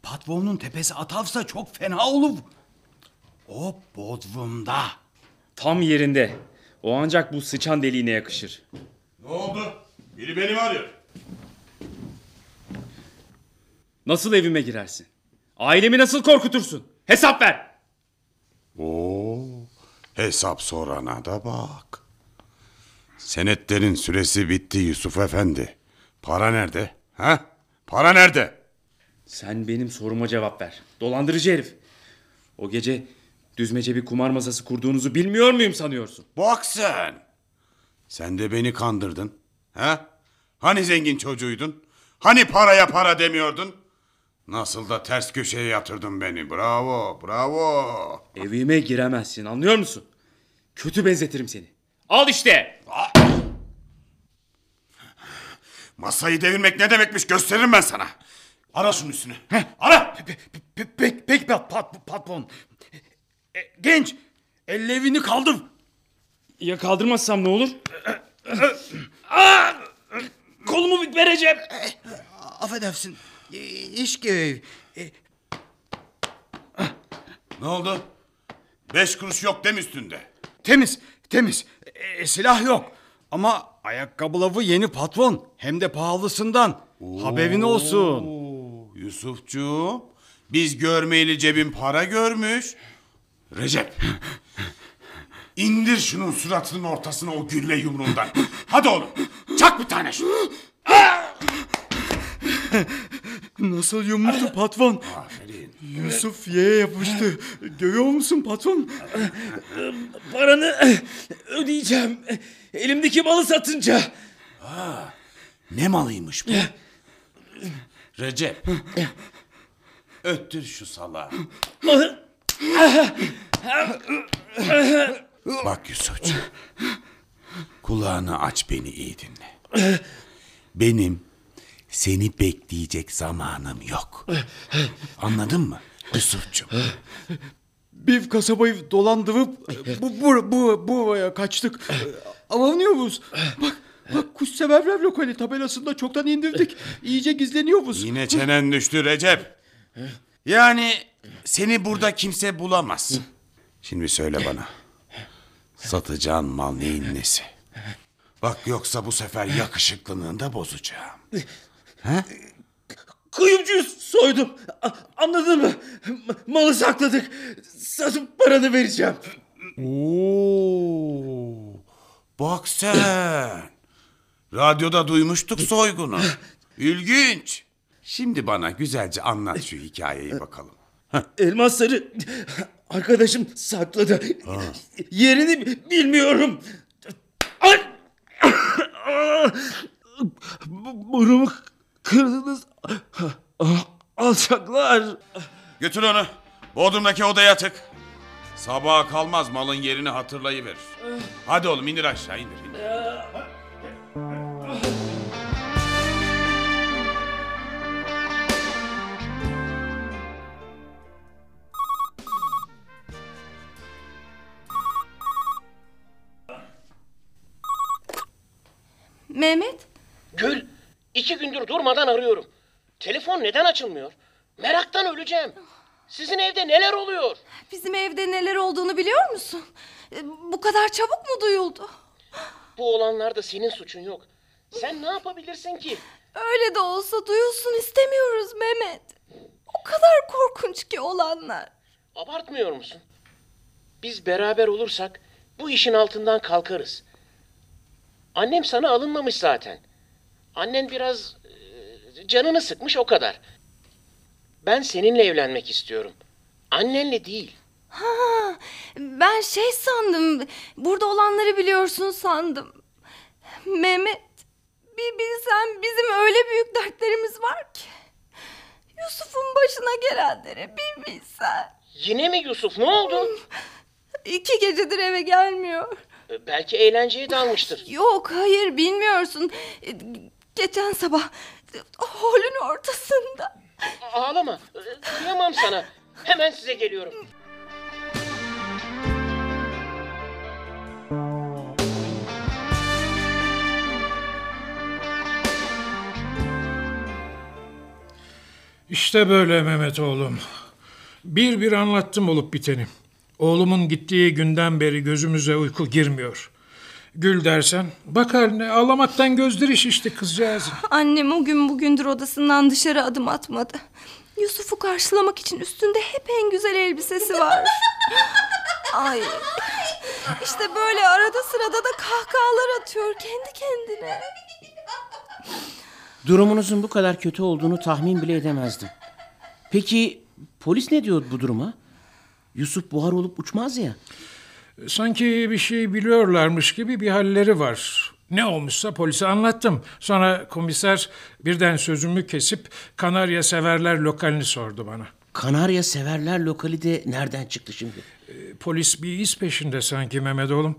Speaker 8: Patronun tepesi atavsa çok fena olur. O Bodrum'da.
Speaker 5: Tam yerinde. O ancak bu sıçan deliğine yakışır.
Speaker 6: Ne oldu? Biri beni mi arıyor?
Speaker 5: Nasıl evime girersin? Ailemi nasıl korkutursun? Hesap ver!
Speaker 6: Oo, hesap sorana da bak. Senetlerin süresi bitti Yusuf Efendi. Para nerede? Ha? Para nerede?
Speaker 5: Sen benim soruma cevap ver. Dolandırıcı herif. O gece düzmece bir kumar masası kurduğunuzu bilmiyor muyum sanıyorsun?
Speaker 6: Bak sen. Sen de beni kandırdın. Ha? Hani zengin çocuğuydun? Hani paraya para demiyordun? Nasıl da ters köşeye yatırdın beni. Bravo, bravo.
Speaker 5: Evime giremezsin anlıyor musun? Kötü benzetirim seni. Al işte.
Speaker 6: Masayı devirmek ne demekmiş gösteririm ben sana. Ara şunun üstünü. Heh, ara.
Speaker 8: Pek pek pek pat, pat, patron. E, genç ellerini kaldır.
Speaker 5: Ya kaldırmazsam ne olur? Aa! Kolumu vereceğim.
Speaker 8: Affedersin. E, iş görev. E,
Speaker 6: Ne oldu? Beş kuruş yok değil mi üstünde?
Speaker 8: temiz temiz. E, silah yok. Ama ayakkabıları yeni patron. Hem de pahalısından. Haberin olsun.
Speaker 6: Yusufcuğum, biz görmeyeli cebin para görmüş. Recep, indir şunun suratının ortasına o gülle yumruğundan. Hadi oğlum, çak bir tane şunu.
Speaker 8: Nasıl yumurtu patron?
Speaker 6: Aferin.
Speaker 8: Yusuf yeye yapıştı. Görüyor musun patron?
Speaker 5: Paranı ödeyeceğim. Elimdeki malı satınca.
Speaker 6: Ne malıymış bu? Recep, öttür şu salağı. Bak Yusufcuğum, kulağını aç beni iyi dinle. Benim seni bekleyecek zamanım yok. Anladın mı Yusufcuğum?
Speaker 8: Bir kasabayı dolandırıp bu bu bu buraya kaçtık. Avlanıyoruz. Bak bak kuşseverler lokali tabelasında çoktan indirdik. İyice gizleniyoruz.
Speaker 6: Yine çenen düştü Recep. Yani seni burada kimse bulamaz. Şimdi söyle bana. Satacağın mal neyin nesi? Bak yoksa bu sefer yakışıklılığını da bozacağım. He?
Speaker 5: Kuyumcuyu soydum. A- Anladın mı? M- Malı sakladık. Satıp paranı vereceğim.
Speaker 6: Oo, bak sen. Radyoda duymuştuk soygunu. İlginç. Şimdi bana güzelce anlat şu hikayeyi bakalım.
Speaker 5: Elmasları arkadaşım sakladı. Yerini bilmiyorum. Ay! Burnumu kırdınız. Alçaklar.
Speaker 6: Götür onu. Bodrum'daki odaya tık. Sabaha kalmaz malın yerini hatırlayıverir. Hadi oğlum indir aşağı indir. indir.
Speaker 3: Mehmet
Speaker 2: Gül, iki gündür durmadan arıyorum. Telefon neden açılmıyor? Meraktan öleceğim. Sizin evde neler oluyor?
Speaker 3: bizim evde neler olduğunu biliyor musun? Bu kadar çabuk mu duyuldu?
Speaker 2: Bu olanlarda senin suçun yok. Sen ne yapabilirsin ki?
Speaker 3: Öyle de olsa duyulsun istemiyoruz Mehmet. O kadar korkunç ki olanlar.
Speaker 2: Abartmıyor musun? Biz beraber olursak bu işin altından kalkarız. Annem sana alınmamış zaten. Annen biraz e, canını sıkmış o kadar. Ben seninle evlenmek istiyorum. Annenle değil.
Speaker 3: Ha, ben şey sandım. Burada olanları biliyorsun sandım. Mehmet, bir bilsen bizim öyle büyük dertlerimiz var ki. Yusuf'un başına gelenleri bir bilsen.
Speaker 2: Yine mi Yusuf? Ne oldu?
Speaker 3: İki gecedir eve gelmiyor.
Speaker 2: E, Belki eğlenceye dalmıştır. *laughs*
Speaker 3: Yok hayır bilmiyorsun. E, Geçen sabah e, holün ortasında.
Speaker 2: Ağlama. E, Kıyamam sana. Hemen size geliyorum.
Speaker 11: İşte böyle Mehmet oğlum. Bir bir anlattım olup biteni. Oğlumun gittiği günden beri gözümüze uyku girmiyor. Gül dersen bak haline ağlamaktan gözleri şişti kızcağızın.
Speaker 3: Annem o gün bugündür odasından dışarı adım atmadı. Yusuf'u karşılamak için üstünde hep en güzel elbisesi var. Ay. İşte böyle arada sırada da kahkahalar atıyor kendi kendine.
Speaker 2: Durumunuzun bu kadar kötü olduğunu tahmin bile edemezdim. Peki polis ne diyor bu duruma? Yusuf buhar olup uçmaz ya.
Speaker 11: Sanki bir şey biliyorlarmış gibi bir halleri var. Ne olmuşsa polise anlattım. Sonra komiser birden sözümü kesip Kanarya Severler lokalini sordu bana.
Speaker 2: Kanarya severler lokali de nereden çıktı şimdi?
Speaker 11: Polis bir iz peşinde sanki Mehmet oğlum.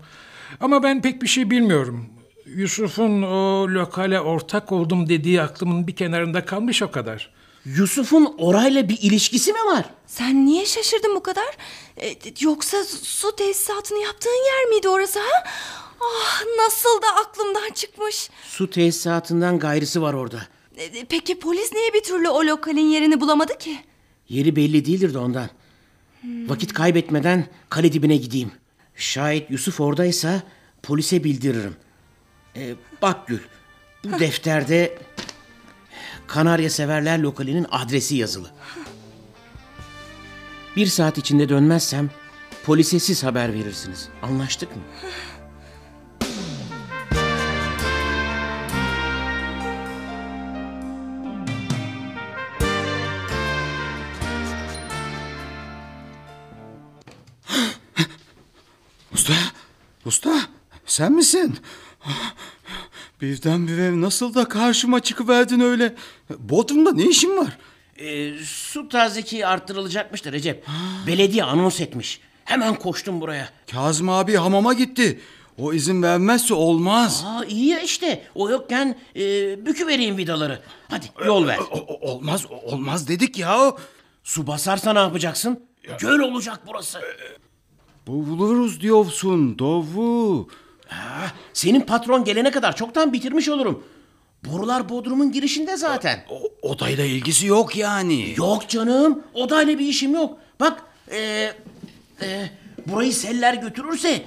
Speaker 11: Ama ben pek bir şey bilmiyorum. Yusuf'un o lokale ortak oldum dediği aklımın bir kenarında kalmış o kadar.
Speaker 2: Yusuf'un orayla bir ilişkisi mi var?
Speaker 3: Sen niye şaşırdın bu kadar? E, yoksa su tesisatını yaptığın yer miydi orası ha? Ah nasıl da aklımdan çıkmış.
Speaker 2: Su tesisatından gayrısı var orada.
Speaker 3: E, Peki polis niye bir türlü o lokalin yerini bulamadı ki?
Speaker 2: Yeri belli değildir de ondan. Vakit kaybetmeden kale dibine gideyim. Şayet Yusuf oradaysa polise bildiririm. Ee, bak Gül, bu defterde Kanarya Severler lokalinin adresi yazılı. Bir saat içinde dönmezsem polise siz haber verirsiniz. Anlaştık mı?
Speaker 8: Usta, usta sen misin? Birdenbire nasıl da karşıma çıkıverdin öyle? Bodrum'da ne işin var?
Speaker 2: Ee, su tazeki arttırılacakmış da Recep. Belediye anons etmiş. Hemen koştum buraya.
Speaker 8: Kazım abi hamama gitti. O izin vermezse olmaz.
Speaker 2: Aa iyi ya işte. O yokken e, büküvereyim vidaları. Hadi yol ver.
Speaker 8: olmaz, olmaz dedik ya.
Speaker 2: Su basarsa ne yapacaksın? Göl olacak burası.
Speaker 8: Boğuluruz diyorsun Dovu.
Speaker 2: Ha, senin patron gelene kadar çoktan bitirmiş olurum. Borular bodrumun girişinde zaten.
Speaker 8: O, odayla ilgisi yok yani.
Speaker 2: Yok canım. Odayla bir işim yok. Bak e, e, burayı seller götürürse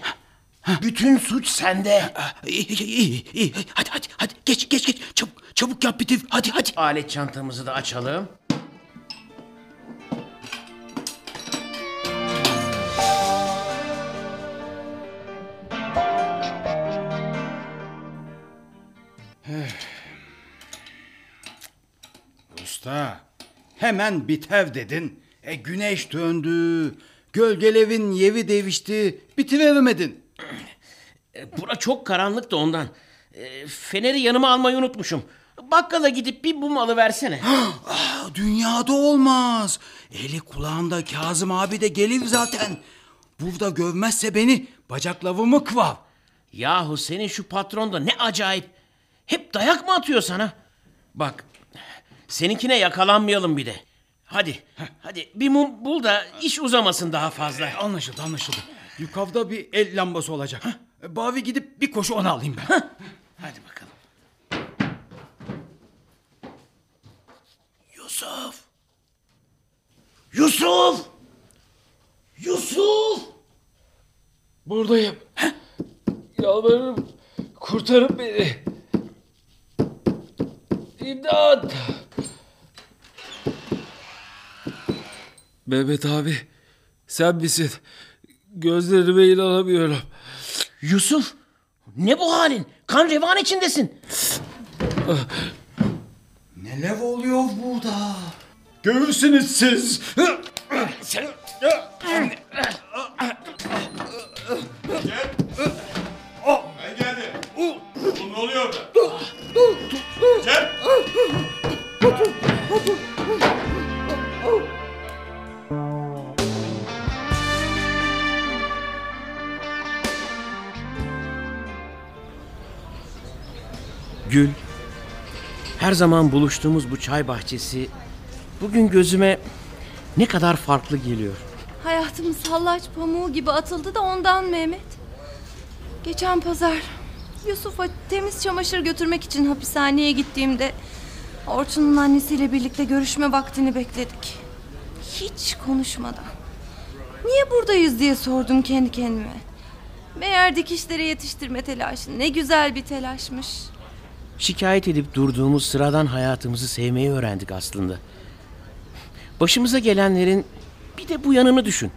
Speaker 2: bütün suç sende.
Speaker 8: İyi, iyi, iyi. Hadi hadi hadi geç geç geç. Çabuk çabuk yap bitir. Hadi hadi.
Speaker 2: Alet çantamızı da açalım.
Speaker 8: Usta hemen biter dedin. E güneş döndü. Gölgelevin yevi devişti. Bitiveremedin.
Speaker 2: E, Bura çok karanlık da ondan. E, feneri yanıma almayı unutmuşum. Bakkala gidip bir mum alıversene. *gasps*
Speaker 8: Ah, dünyada olmaz. Eli kulağında Kazım abi de gelir zaten. Burada gövmezse beni bacaklavımı kıvav.
Speaker 2: Yahu senin şu patron da ne acayip. Hep dayak mı atıyor sana? Bak seninkine yakalanmayalım bir de. Hadi hadi bir mum bul da iş uzamasın daha fazla.
Speaker 8: Anlaşıldı anlaşıldı. Yukarıda bir el lambası olacak. E, Bavi gidip bir koşu onu alayım ben.
Speaker 2: Hadi bakalım. Yusuf. Yusuf. Yusuf.
Speaker 11: Buradayım. Yalvarırım. Kurtarın beni. İmdat.
Speaker 5: Mehmet abi sen misin? Gözlerime inanamıyorum.
Speaker 2: Yusuf. Ne bu halin? Kan revan içindesin.
Speaker 8: Neler oluyor burada?
Speaker 6: Göğüsünüz siz.
Speaker 2: Sen...
Speaker 6: Ben geldim. Bu ne oluyor orada? Cem.
Speaker 2: Gül. Her zaman buluştuğumuz bu çay bahçesi bugün gözüme ne kadar farklı geliyor.
Speaker 3: Hayatım sallaç pamuğu gibi atıldı da ondan Mehmet. Geçen pazar Yusuf'a temiz çamaşır götürmek için hapishaneye gittiğimde Orçun'un annesiyle birlikte görüşme vaktini bekledik. Hiç konuşmadan. Niye buradayız diye sordum kendi kendime. Meğer dikişleri yetiştirme telaşı ne güzel bir telaşmış.
Speaker 2: Şikayet edip durduğumuz sıradan hayatımızı sevmeyi öğrendik aslında. Başımıza gelenlerin bir de bu yanını düşün.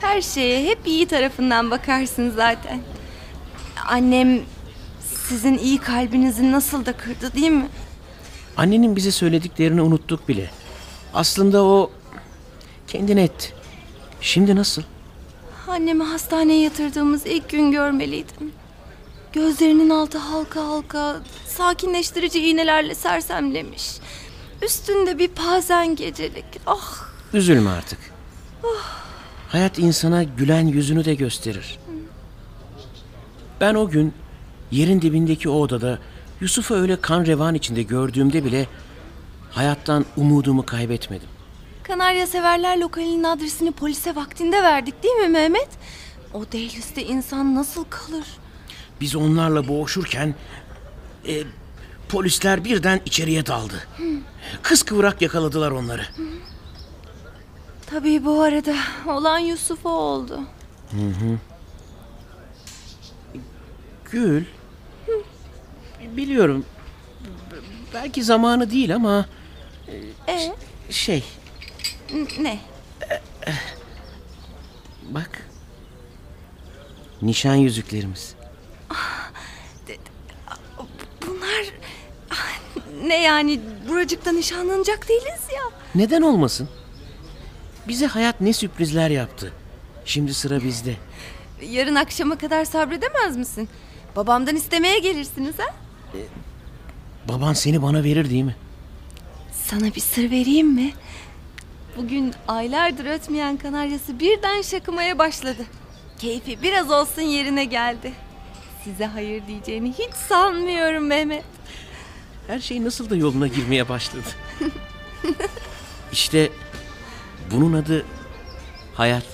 Speaker 3: Her şeye hep iyi tarafından bakarsın zaten. Annem sizin iyi kalbinizi nasıl da kırdı değil mi?
Speaker 2: Annenin bize söylediklerini unuttuk bile. Aslında o kendine etti. Şimdi nasıl?
Speaker 3: Annemi hastaneye yatırdığımız ilk gün görmeliydim. Gözlerinin altı halka halka sakinleştirici iğnelerle sersemlemiş. Üstünde bir pazen gecelik. Ah
Speaker 2: Üzülme artık. Hayat insana gülen yüzünü de gösterir. Ben o gün yerin dibindeki o odada Yusuf'u öyle kan revan içinde gördüğümde bile hayattan umudumu kaybetmedim.
Speaker 3: Kanarya Severler lokalinin adresini polise vaktinde verdik değil mi Mehmet? O dehlüste insan nasıl kalır?
Speaker 2: Biz onlarla boğuşurken e, polisler birden içeriye daldı. Kız kıvrak yakaladılar onları.
Speaker 3: Tabii bu arada olan Yusuf'a oldu.
Speaker 2: Hı hı. Gül. Biliyorum. Belki zamanı değil ama
Speaker 3: E
Speaker 2: şey
Speaker 3: ne?
Speaker 2: bak. Nişan yüzüklerimiz.
Speaker 3: Bunlar ne yani buracıkta nişanlanacak değiliz ya.
Speaker 2: Neden olmasın? Bize hayat ne sürprizler yaptı. Şimdi sıra bizde.
Speaker 3: Yarın akşama kadar sabredemez misin? Babamdan istemeye gelirsiniz ha?
Speaker 2: Baban seni bana verir değil mi?
Speaker 3: Sana bir sır vereyim mi? Bugün aylardır ötmeyen kanaryası birden şakımaya başladı. Keyfi biraz olsun yerine geldi. Size hayır diyeceğini hiç sanmıyorum Mehmet.
Speaker 2: Her şey nasıl da yoluna girmeye başladı. İşte bunun adı hayat.